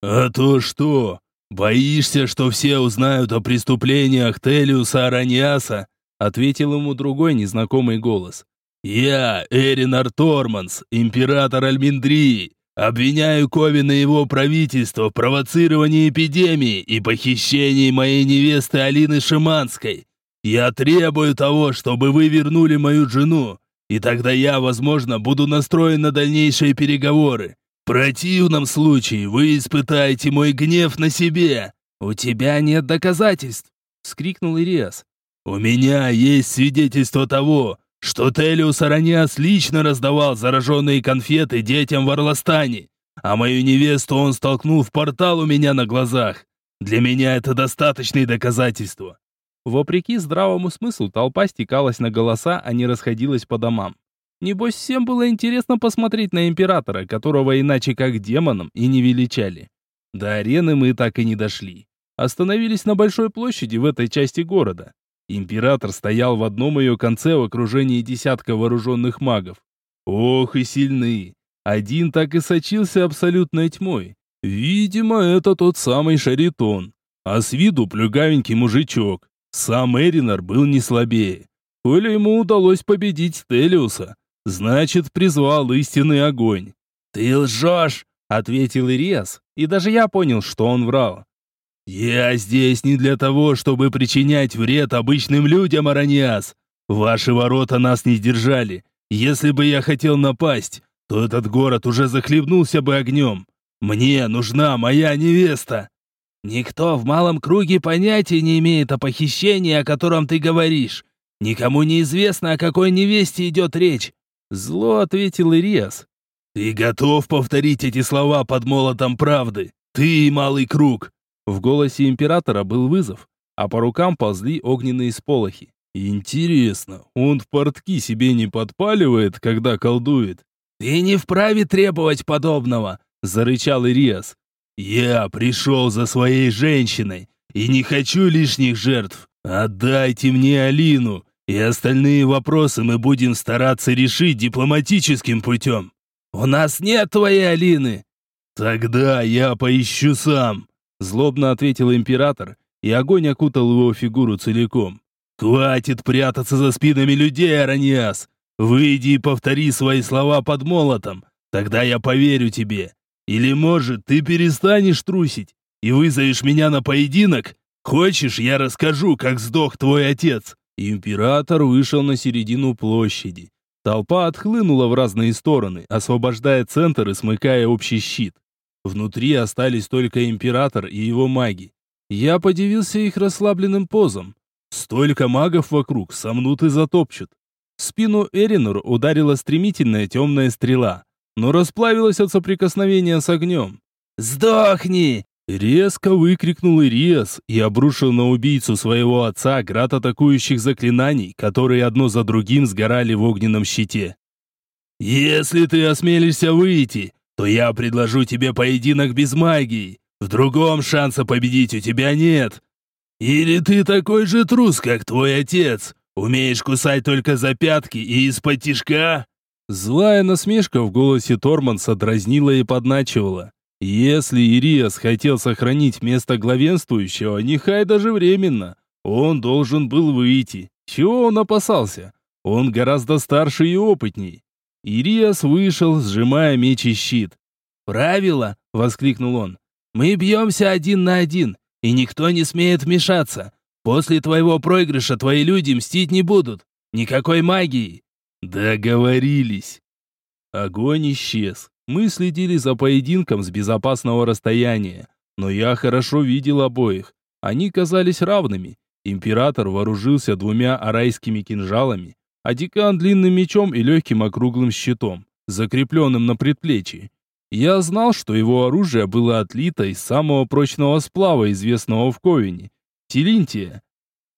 Speaker 2: «А то что? Боишься, что все узнают о преступлениях Телиуса Араньяса?» Ответил ему другой незнакомый голос. «Я, Эринар Торманс, император Альминдрии, Обвиняю Ковина и его правительство в провоцировании эпидемии и похищении моей невесты Алины Шиманской. Я требую того, чтобы вы вернули мою жену, и тогда я, возможно, буду настроен на дальнейшие переговоры. В противном случае вы испытаете мой гнев на себе. У тебя нет доказательств, вскрикнул Ириас. У меня есть свидетельство того, что Телиус Араниас лично раздавал зараженные конфеты детям в Орлостане, а мою невесту он столкнул в портал у меня на глазах. Для меня это достаточные доказательства». Вопреки здравому смыслу, толпа стекалась на голоса, а не расходилась по домам. Небось, всем было интересно посмотреть на императора, которого иначе как демоном и не величали. До арены мы так и не дошли. Остановились на большой площади в этой части города. Император стоял в одном ее конце в окружении десятка вооруженных магов. Ох и сильны! Один так и сочился абсолютной тьмой. Видимо, это тот самый Шаритон. А с виду плюгавенький мужичок. Сам Эринар был не слабее. Коли ему удалось победить Телиуса, значит, призвал истинный огонь. «Ты лжешь!» — ответил Ириас, и даже я понял, что он врал. «Я здесь не для того, чтобы причинять вред обычным людям, Араниас. Ваши ворота нас не сдержали. Если бы я хотел напасть, то этот город уже захлебнулся бы огнем. Мне нужна моя невеста». «Никто в малом круге понятия не имеет о похищении, о котором ты говоришь. Никому не известно, о какой невесте идет речь». Зло ответил Ириас. «Ты готов повторить эти слова под молотом правды? Ты, малый круг, в голосе императора был вызов, а по рукам ползли огненные сполохи. Интересно, он в портки себе не подпаливает, когда колдует? Ты не вправе требовать подобного, зарычал Ириас. Я пришел за своей женщиной и не хочу лишних жертв. Отдайте мне Алину, и остальные вопросы мы будем стараться решить дипломатическим путем. У нас нет твоей Алины. Тогда я поищу сам. Злобно ответил император, и огонь окутал его фигуру целиком. «Хватит прятаться за спинами людей, Араньяс! Выйди и повтори свои слова под молотом, тогда я поверю тебе. Или, может, ты перестанешь трусить и вызовешь меня на поединок? Хочешь, я расскажу, как сдох твой отец?» Император вышел на середину площади. Толпа отхлынула в разные стороны, освобождая центр и смыкая общий щит. Внутри остались только император и его маги. Я подивился их расслабленным позам. Столько магов вокруг сомнут и затопчут. В спину Эринор ударила стремительная темная стрела, но расплавилась от соприкосновения с огнем. «Сдохни!» Резко выкрикнул Ириас и обрушил на убийцу своего отца град атакующих заклинаний, которые одно за другим сгорали в огненном щите. «Если ты осмелишься выйти, то я предложу тебе поединок без магии. В другом шанса победить у тебя нет. Или ты такой же трус, как твой отец, умеешь кусать только за пятки и из-под тишка?» Злая насмешка в голосе Торманса дразнила и подначивала. Если Ириас хотел сохранить место главенствующего, нехай даже временно, он должен был выйти. Чего он опасался? Он гораздо старше и опытней. Ириас вышел, сжимая меч и щит. «Правило!» — воскликнул он. «Мы бьемся один на один, и никто не смеет вмешаться. После твоего проигрыша твои люди мстить не будут. Никакой магии!» «Договорились!» Огонь исчез. Мы следили за поединком с безопасного расстояния, но я хорошо видел обоих. Они казались равными. Император вооружился двумя арайскими кинжалами, а декан длинным мечом и легким округлым щитом, закрепленным на предплечье. Я знал, что его оружие было отлито из самого прочного сплава, известного в Ковине – Телинтия.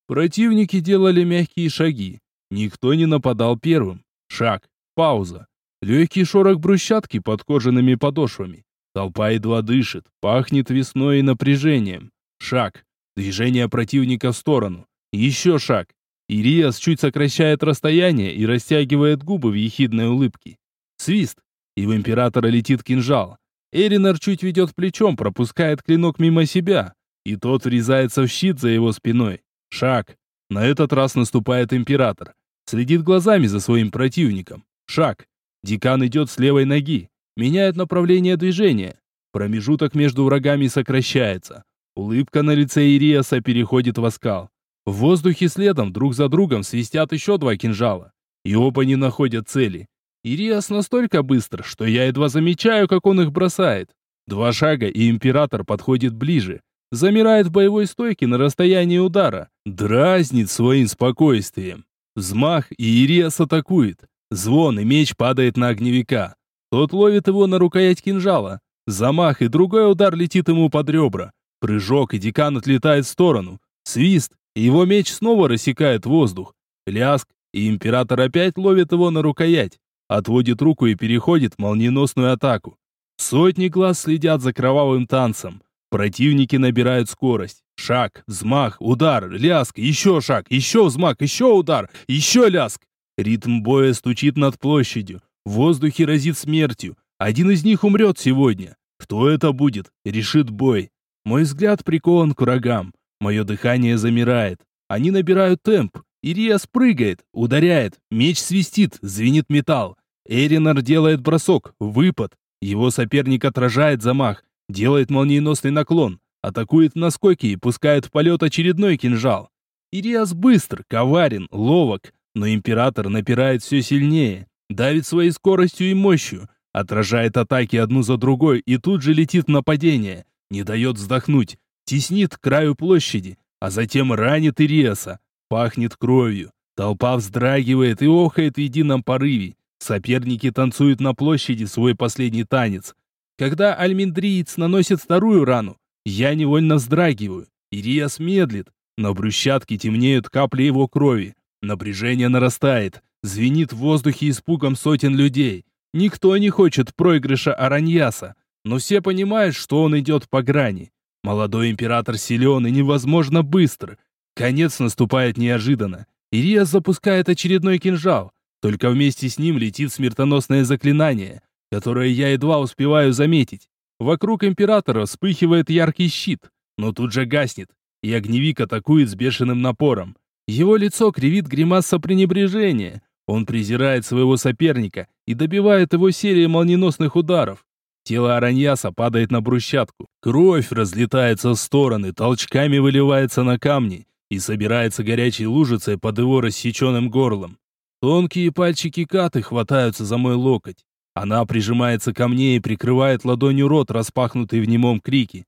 Speaker 2: Противники делали мягкие шаги. Никто не нападал первым. Шаг, пауза. Легкий шорох брусчатки под кожаными подошвами. Толпа едва дышит, пахнет весной и напряжением. Шаг. Движение противника в сторону. Еще шаг. Ириас чуть сокращает расстояние и растягивает губы в ехидной улыбке. Свист. И в императора летит кинжал. Эринар чуть ведет плечом, пропускает клинок мимо себя. И тот врезается в щит за его спиной. Шаг. На этот раз наступает император. Следит глазами за своим противником. Шаг. Декан идет с левой ноги, меняет направление движения. Промежуток между врагами сокращается. Улыбка на лице Ириаса переходит в оскал. В воздухе следом друг за другом свистят еще два кинжала. И оба не находят цели. Ириас настолько быстр, что я едва замечаю, как он их бросает. Два шага, и император подходит ближе. Замирает в боевой стойке на расстоянии удара. Дразнит своим спокойствием. Взмах, и Ириас атакует. Звон и меч падает на огневика. Тот ловит его на рукоять кинжала. Замах и другой удар летит ему под ребра. Прыжок, и декан отлетает в сторону. Свист, его меч снова рассекает воздух. Ляск, и император опять ловит его на рукоять. Отводит руку и переходит в молниеносную атаку. Сотни глаз следят за кровавым танцем. Противники набирают скорость. Шаг, взмах, удар, ляск, еще шаг, еще взмах, еще удар, еще ляск. Ритм боя стучит над площадью. В воздухе разит смертью. Один из них умрет сегодня. Кто это будет? Решит бой. Мой взгляд прикован к врагам. Мое дыхание замирает. Они набирают темп. Ирия спрыгает, ударяет. Меч свистит, звенит металл. Эринар делает бросок, выпад. Его соперник отражает замах, делает молниеносный наклон, атакует на скоке и пускает в полет очередной кинжал. Ириас быстр, коварен, ловок, но император напирает все сильнее, давит своей скоростью и мощью, отражает атаки одну за другой и тут же летит в нападение, не дает вздохнуть, теснит к краю площади, а затем ранит Ириаса, пахнет кровью. Толпа вздрагивает и охает в едином порыве. Соперники танцуют на площади свой последний танец. Когда альминдриец наносит вторую рану, я невольно вздрагиваю. Ириас медлит. На брусчатке темнеют капли его крови. Напряжение нарастает, звенит в воздухе испугом сотен людей. Никто не хочет проигрыша Араньяса, но все понимают, что он идет по грани. Молодой император силен и невозможно быстр. Конец наступает неожиданно. Ирия запускает очередной кинжал, только вместе с ним летит смертоносное заклинание, которое я едва успеваю заметить. Вокруг императора вспыхивает яркий щит, но тут же гаснет, и огневик атакует с бешеным напором. Его лицо кривит гримаса пренебрежения. Он презирает своего соперника и добивает его серией молниеносных ударов. Тело Араньяса падает на брусчатку. Кровь разлетается в стороны, толчками выливается на камни и собирается горячей лужицей под его рассеченным горлом. Тонкие пальчики Каты хватаются за мой локоть. Она прижимается ко мне и прикрывает ладонью рот, распахнутый в немом крике.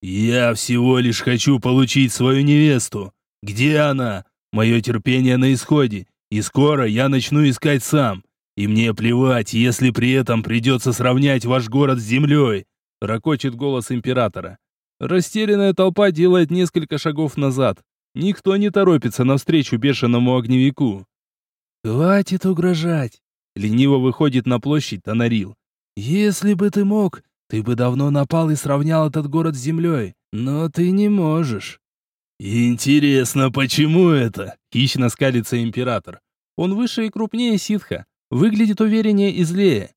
Speaker 2: «Я всего лишь хочу получить свою невесту. Где она? Мое терпение на исходе, и скоро я начну искать сам. И мне плевать, если при этом придется сравнять ваш город с землей», — ракочет голос императора. Растерянная толпа делает несколько шагов назад. Никто не торопится навстречу бешеному огневику.
Speaker 4: «Хватит угрожать!» Лениво выходит на площадь Тонарил. «Если бы ты мог, ты бы давно напал и сравнял этот город с землей. Но ты не можешь».
Speaker 2: «Интересно, почему это?» — хищно скалится император. Он выше и крупнее ситха, выглядит увереннее и злее.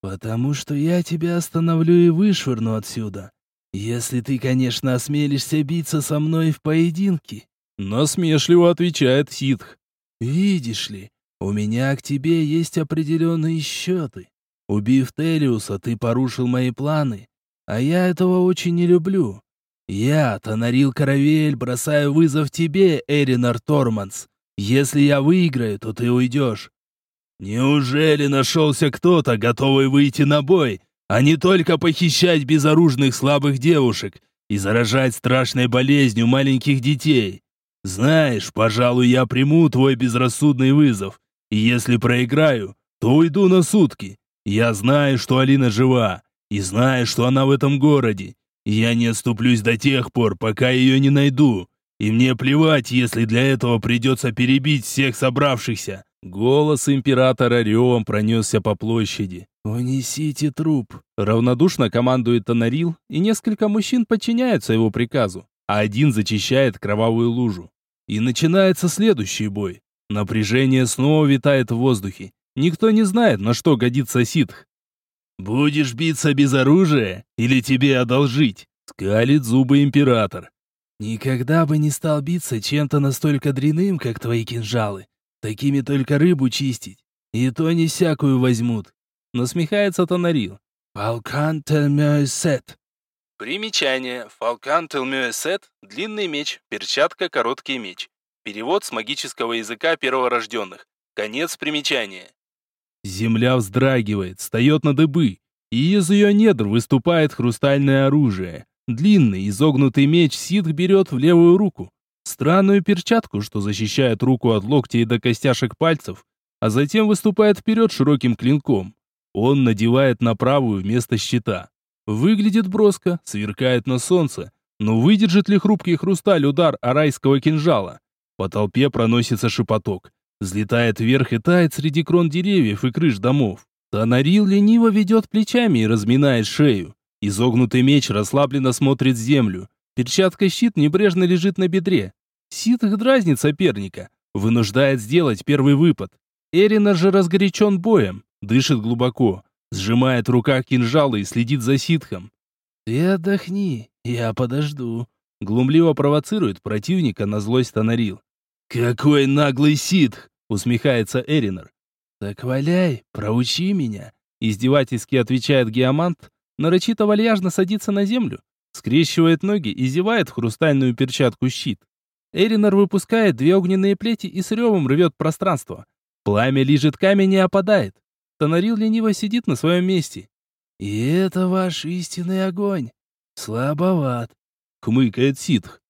Speaker 4: «Потому что я тебя остановлю и вышвырну отсюда. Если ты, конечно, осмелишься биться со мной в поединке».
Speaker 2: Насмешливо отвечает ситх.
Speaker 4: «Видишь ли, у меня к тебе есть определенные счеты. Убив Телиуса, ты порушил мои планы, а я этого очень не люблю. Я, Тонарил Каравель, бросаю вызов тебе, Эринар Торманс. Если я выиграю, то ты уйдешь. Неужели нашелся кто-то, готовый выйти на бой, а не только похищать безоружных слабых девушек и заражать страшной болезнью маленьких детей? Знаешь, пожалуй, я приму твой безрассудный вызов, и если проиграю, то уйду на сутки. Я знаю, что Алина жива, и знаю, что она в этом городе. Я не отступлюсь до тех пор, пока ее не найду. И мне плевать, если для этого придется перебить всех собравшихся. Голос императора ревом пронесся по площади.
Speaker 2: «Унесите труп!» Равнодушно командует Тонарил, и несколько мужчин подчиняются его приказу, а один зачищает кровавую лужу. И начинается следующий бой. Напряжение снова витает в воздухе. Никто не знает, на что годится ситх. «Будешь биться без оружия или тебе одолжить?» Скалит зубы император.
Speaker 4: «Никогда бы не стал биться чем-то настолько дряным, как твои кинжалы. Такими только рыбу чистить. И то не всякую возьмут».
Speaker 2: Насмехается Тонарил.
Speaker 4: «Фалкан Телмёэсет».
Speaker 2: Примечание. Фалкан Телмёэсет – длинный меч, перчатка, короткий меч. Перевод с магического языка перворожденных. Конец примечания. Земля вздрагивает, встает на дыбы, и из ее недр выступает хрустальное оружие. Длинный, изогнутый меч Ситх берет в левую руку. Странную перчатку, что защищает руку от локтей до костяшек пальцев, а затем выступает вперед широким клинком. Он надевает на правую вместо щита. Выглядит броско, сверкает на солнце, но выдержит ли хрупкий хрусталь удар арайского кинжала? По толпе проносится шепоток. Взлетает вверх и тает среди крон деревьев и крыш домов. Тонарил лениво ведет плечами и разминает шею. Изогнутый меч расслабленно смотрит в землю. Перчатка-щит небрежно лежит на бедре. Ситх дразнит соперника, вынуждает сделать первый выпад. Эрина же разгорячен боем, дышит глубоко, сжимает в руках кинжалы и следит за ситхом.
Speaker 4: «Ты отдохни, я подожду», —
Speaker 2: глумливо провоцирует противника на злость Тонарил. «Какой наглый ситх!» — усмехается Эринор.
Speaker 4: «Так валяй, проучи меня!»
Speaker 2: — издевательски отвечает Геомант, нарочито вальяжно садится на землю, скрещивает ноги и зевает в хрустальную перчатку щит. Эринор выпускает две огненные плети и с ревом рвет пространство. Пламя лижет камень и опадает. Тонарил лениво сидит на своем месте.
Speaker 4: «И это ваш истинный огонь. Слабоват», —
Speaker 2: хмыкает ситх.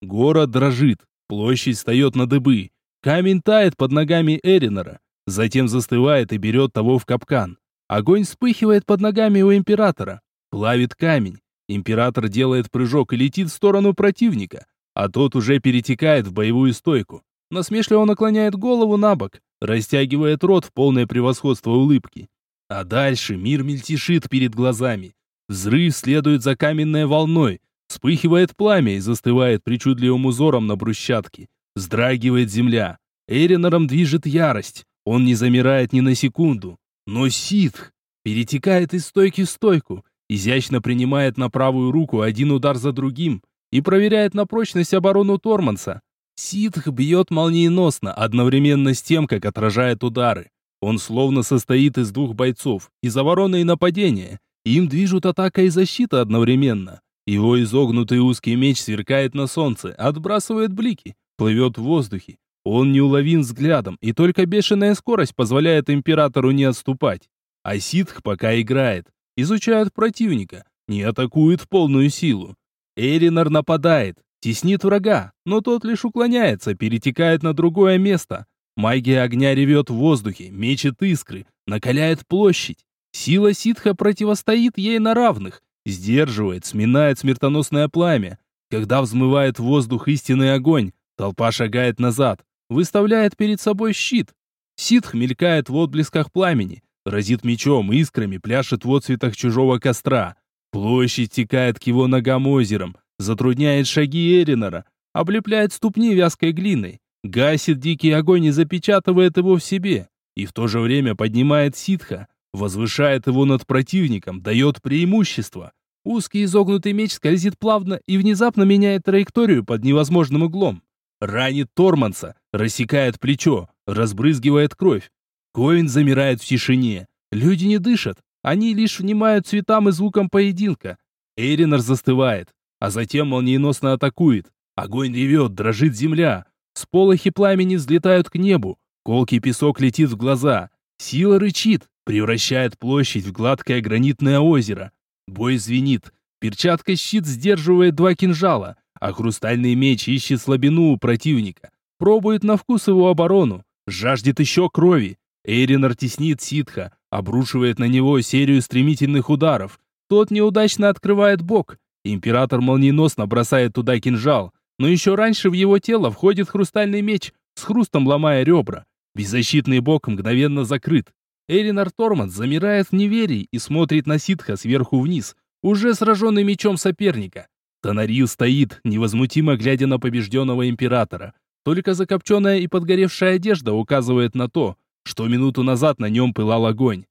Speaker 2: Город дрожит. Площадь встает на дыбы. Камень тает под ногами Эринора. Затем застывает и берет того в капкан. Огонь вспыхивает под ногами у императора. Плавит камень. Император делает прыжок и летит в сторону противника, а тот уже перетекает в боевую стойку. Насмешливо наклоняет голову на бок, растягивает рот в полное превосходство улыбки. А дальше мир мельтешит перед глазами. Взрыв следует за каменной волной, Вспыхивает пламя и застывает причудливым узором на брусчатке. Вздрагивает земля. Эринором движет ярость. Он не замирает ни на секунду. Но ситх перетекает из стойки в стойку, изящно принимает на правую руку один удар за другим и проверяет на прочность оборону Торманса. Ситх бьет молниеносно, одновременно с тем, как отражает удары. Он словно состоит из двух бойцов, из обороны и нападения, Им движут атака и защита одновременно. Его изогнутый узкий меч сверкает на солнце, отбрасывает блики, плывет в воздухе. Он неуловим взглядом, и только бешеная скорость позволяет императору не отступать. А ситх пока играет, изучает противника, не атакует в полную силу. Эринар нападает, теснит врага, но тот лишь уклоняется, перетекает на другое место. Магия огня ревет в воздухе, мечет искры, накаляет площадь. Сила ситха противостоит ей на равных, сдерживает, сминает смертоносное пламя. Когда взмывает в воздух истинный огонь, толпа шагает назад, выставляет перед собой щит. Ситх мелькает в отблесках пламени, разит мечом, искрами, пляшет в отцветах чужого костра. Площадь текает к его ногам озером, затрудняет шаги Эринора, облепляет ступни вязкой глиной, гасит дикий огонь и запечатывает его в себе, и в то же время поднимает ситха, возвышает его над противником, дает преимущество. Узкий изогнутый меч скользит плавно и внезапно меняет траекторию под невозможным углом. Ранит Торманса, рассекает плечо, разбрызгивает кровь. Ковин замирает в тишине. Люди не дышат, они лишь внимают цветам и звукам поединка. Эринар застывает, а затем молниеносно атакует. Огонь ревет, дрожит земля. Сполохи пламени взлетают к небу. Колкий песок летит в глаза. Сила рычит, превращает площадь в гладкое гранитное озеро. Бой звенит. Перчатка щит сдерживает два кинжала, а хрустальный меч ищет слабину у противника. Пробует на вкус его оборону. Жаждет еще крови. Эйринар теснит ситха, обрушивает на него серию стремительных ударов. Тот неудачно открывает бок. Император молниеносно бросает туда кинжал, но еще раньше в его тело входит хрустальный меч, с хрустом ломая ребра. Беззащитный бок мгновенно закрыт. Эринар Торман замирает в неверии и смотрит на ситха сверху вниз, уже сраженный мечом соперника. Тонарил стоит, невозмутимо глядя на побежденного императора. Только закопченная и подгоревшая одежда указывает на то, что минуту назад на нем пылал огонь.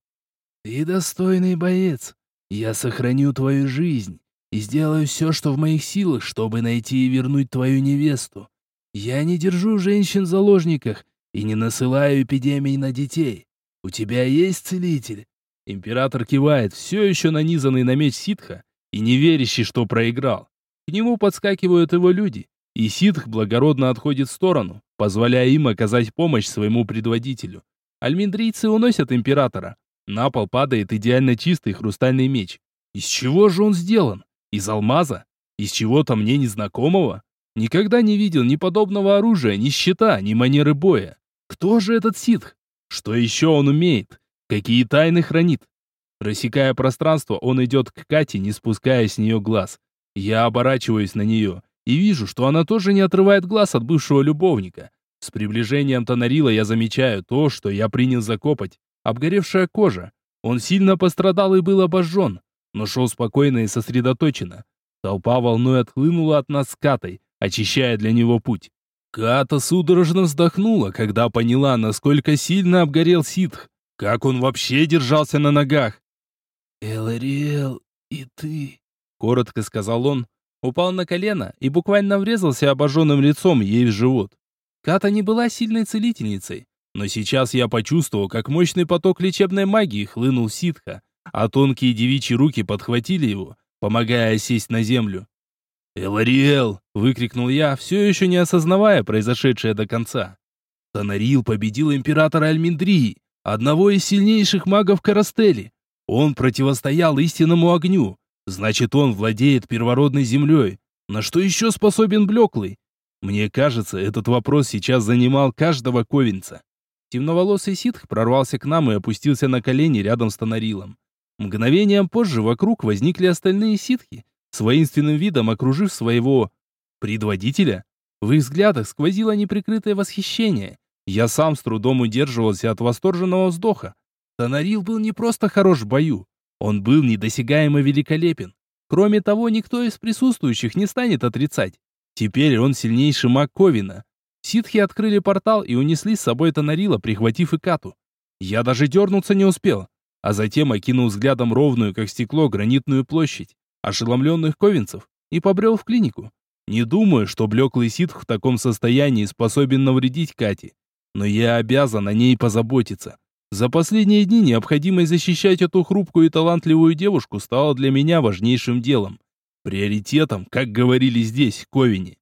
Speaker 4: «Ты достойный боец. Я сохраню твою жизнь и сделаю все, что в моих силах, чтобы найти и вернуть твою невесту. Я не держу женщин в заложниках и не насылаю эпидемий на детей. У тебя есть целитель?»
Speaker 2: Император кивает, все еще нанизанный на меч ситха и не верящий, что проиграл. К нему подскакивают его люди, и ситх благородно отходит в сторону, позволяя им оказать помощь своему предводителю. Альминдрийцы уносят императора. На пол падает идеально чистый хрустальный меч. Из чего же он сделан? Из алмаза? Из чего-то мне незнакомого? Никогда не видел ни подобного оружия, ни щита, ни манеры боя. Кто же этот ситх? Что еще он умеет? Какие тайны хранит? Рассекая пространство, он идет к Кате, не спуская с нее глаз. Я оборачиваюсь на нее и вижу, что она тоже не отрывает глаз от бывшего любовника. С приближением Тонарила я замечаю то, что я принял закопать. Обгоревшая кожа. Он сильно пострадал и был обожжен, но шел спокойно и сосредоточенно. Толпа волной отхлынула от нас с Катой, очищая для него путь. Ката судорожно вздохнула, когда поняла, насколько сильно обгорел ситх. Как он вообще держался на ногах?
Speaker 4: «Элариэл, и ты...»
Speaker 2: — коротко сказал он, упал на колено и буквально врезался обожженным лицом ей в живот. Ката не была сильной целительницей, но сейчас я почувствовал, как мощный поток лечебной магии хлынул ситха, а тонкие девичьи руки подхватили его, помогая сесть на землю. «Элариэл!» — выкрикнул я, все еще не осознавая произошедшее до конца. Танарил победил императора Альминдрии, одного из сильнейших магов Карастели. Он противостоял истинному огню, значит, он владеет первородной землей. На что еще способен блеклый? Мне кажется, этот вопрос сейчас занимал каждого ковенца. Темноволосый ситх прорвался к нам и опустился на колени рядом с Тонарилом. Мгновением позже вокруг возникли остальные ситхи, с воинственным видом окружив своего предводителя. В их взглядах сквозило неприкрытое восхищение. Я сам с трудом удерживался от восторженного вздоха. Тонарил был не просто хорош в бою, он был недосягаемо великолепен. Кроме того, никто из присутствующих не станет отрицать. Теперь он сильнейший маг Ковина. Ситхи открыли портал и унесли с собой Тонарила, прихватив и Кату. Я даже дернуться не успел, а затем окинул взглядом ровную, как стекло, гранитную площадь, ошеломленных ковинцев, и побрел в клинику. Не думаю, что блеклый ситх в таком состоянии способен навредить Кате, но я обязан о ней позаботиться. За последние дни необходимость защищать эту хрупкую и талантливую девушку стала для меня важнейшим делом. Приоритетом, как говорили здесь, Ковине.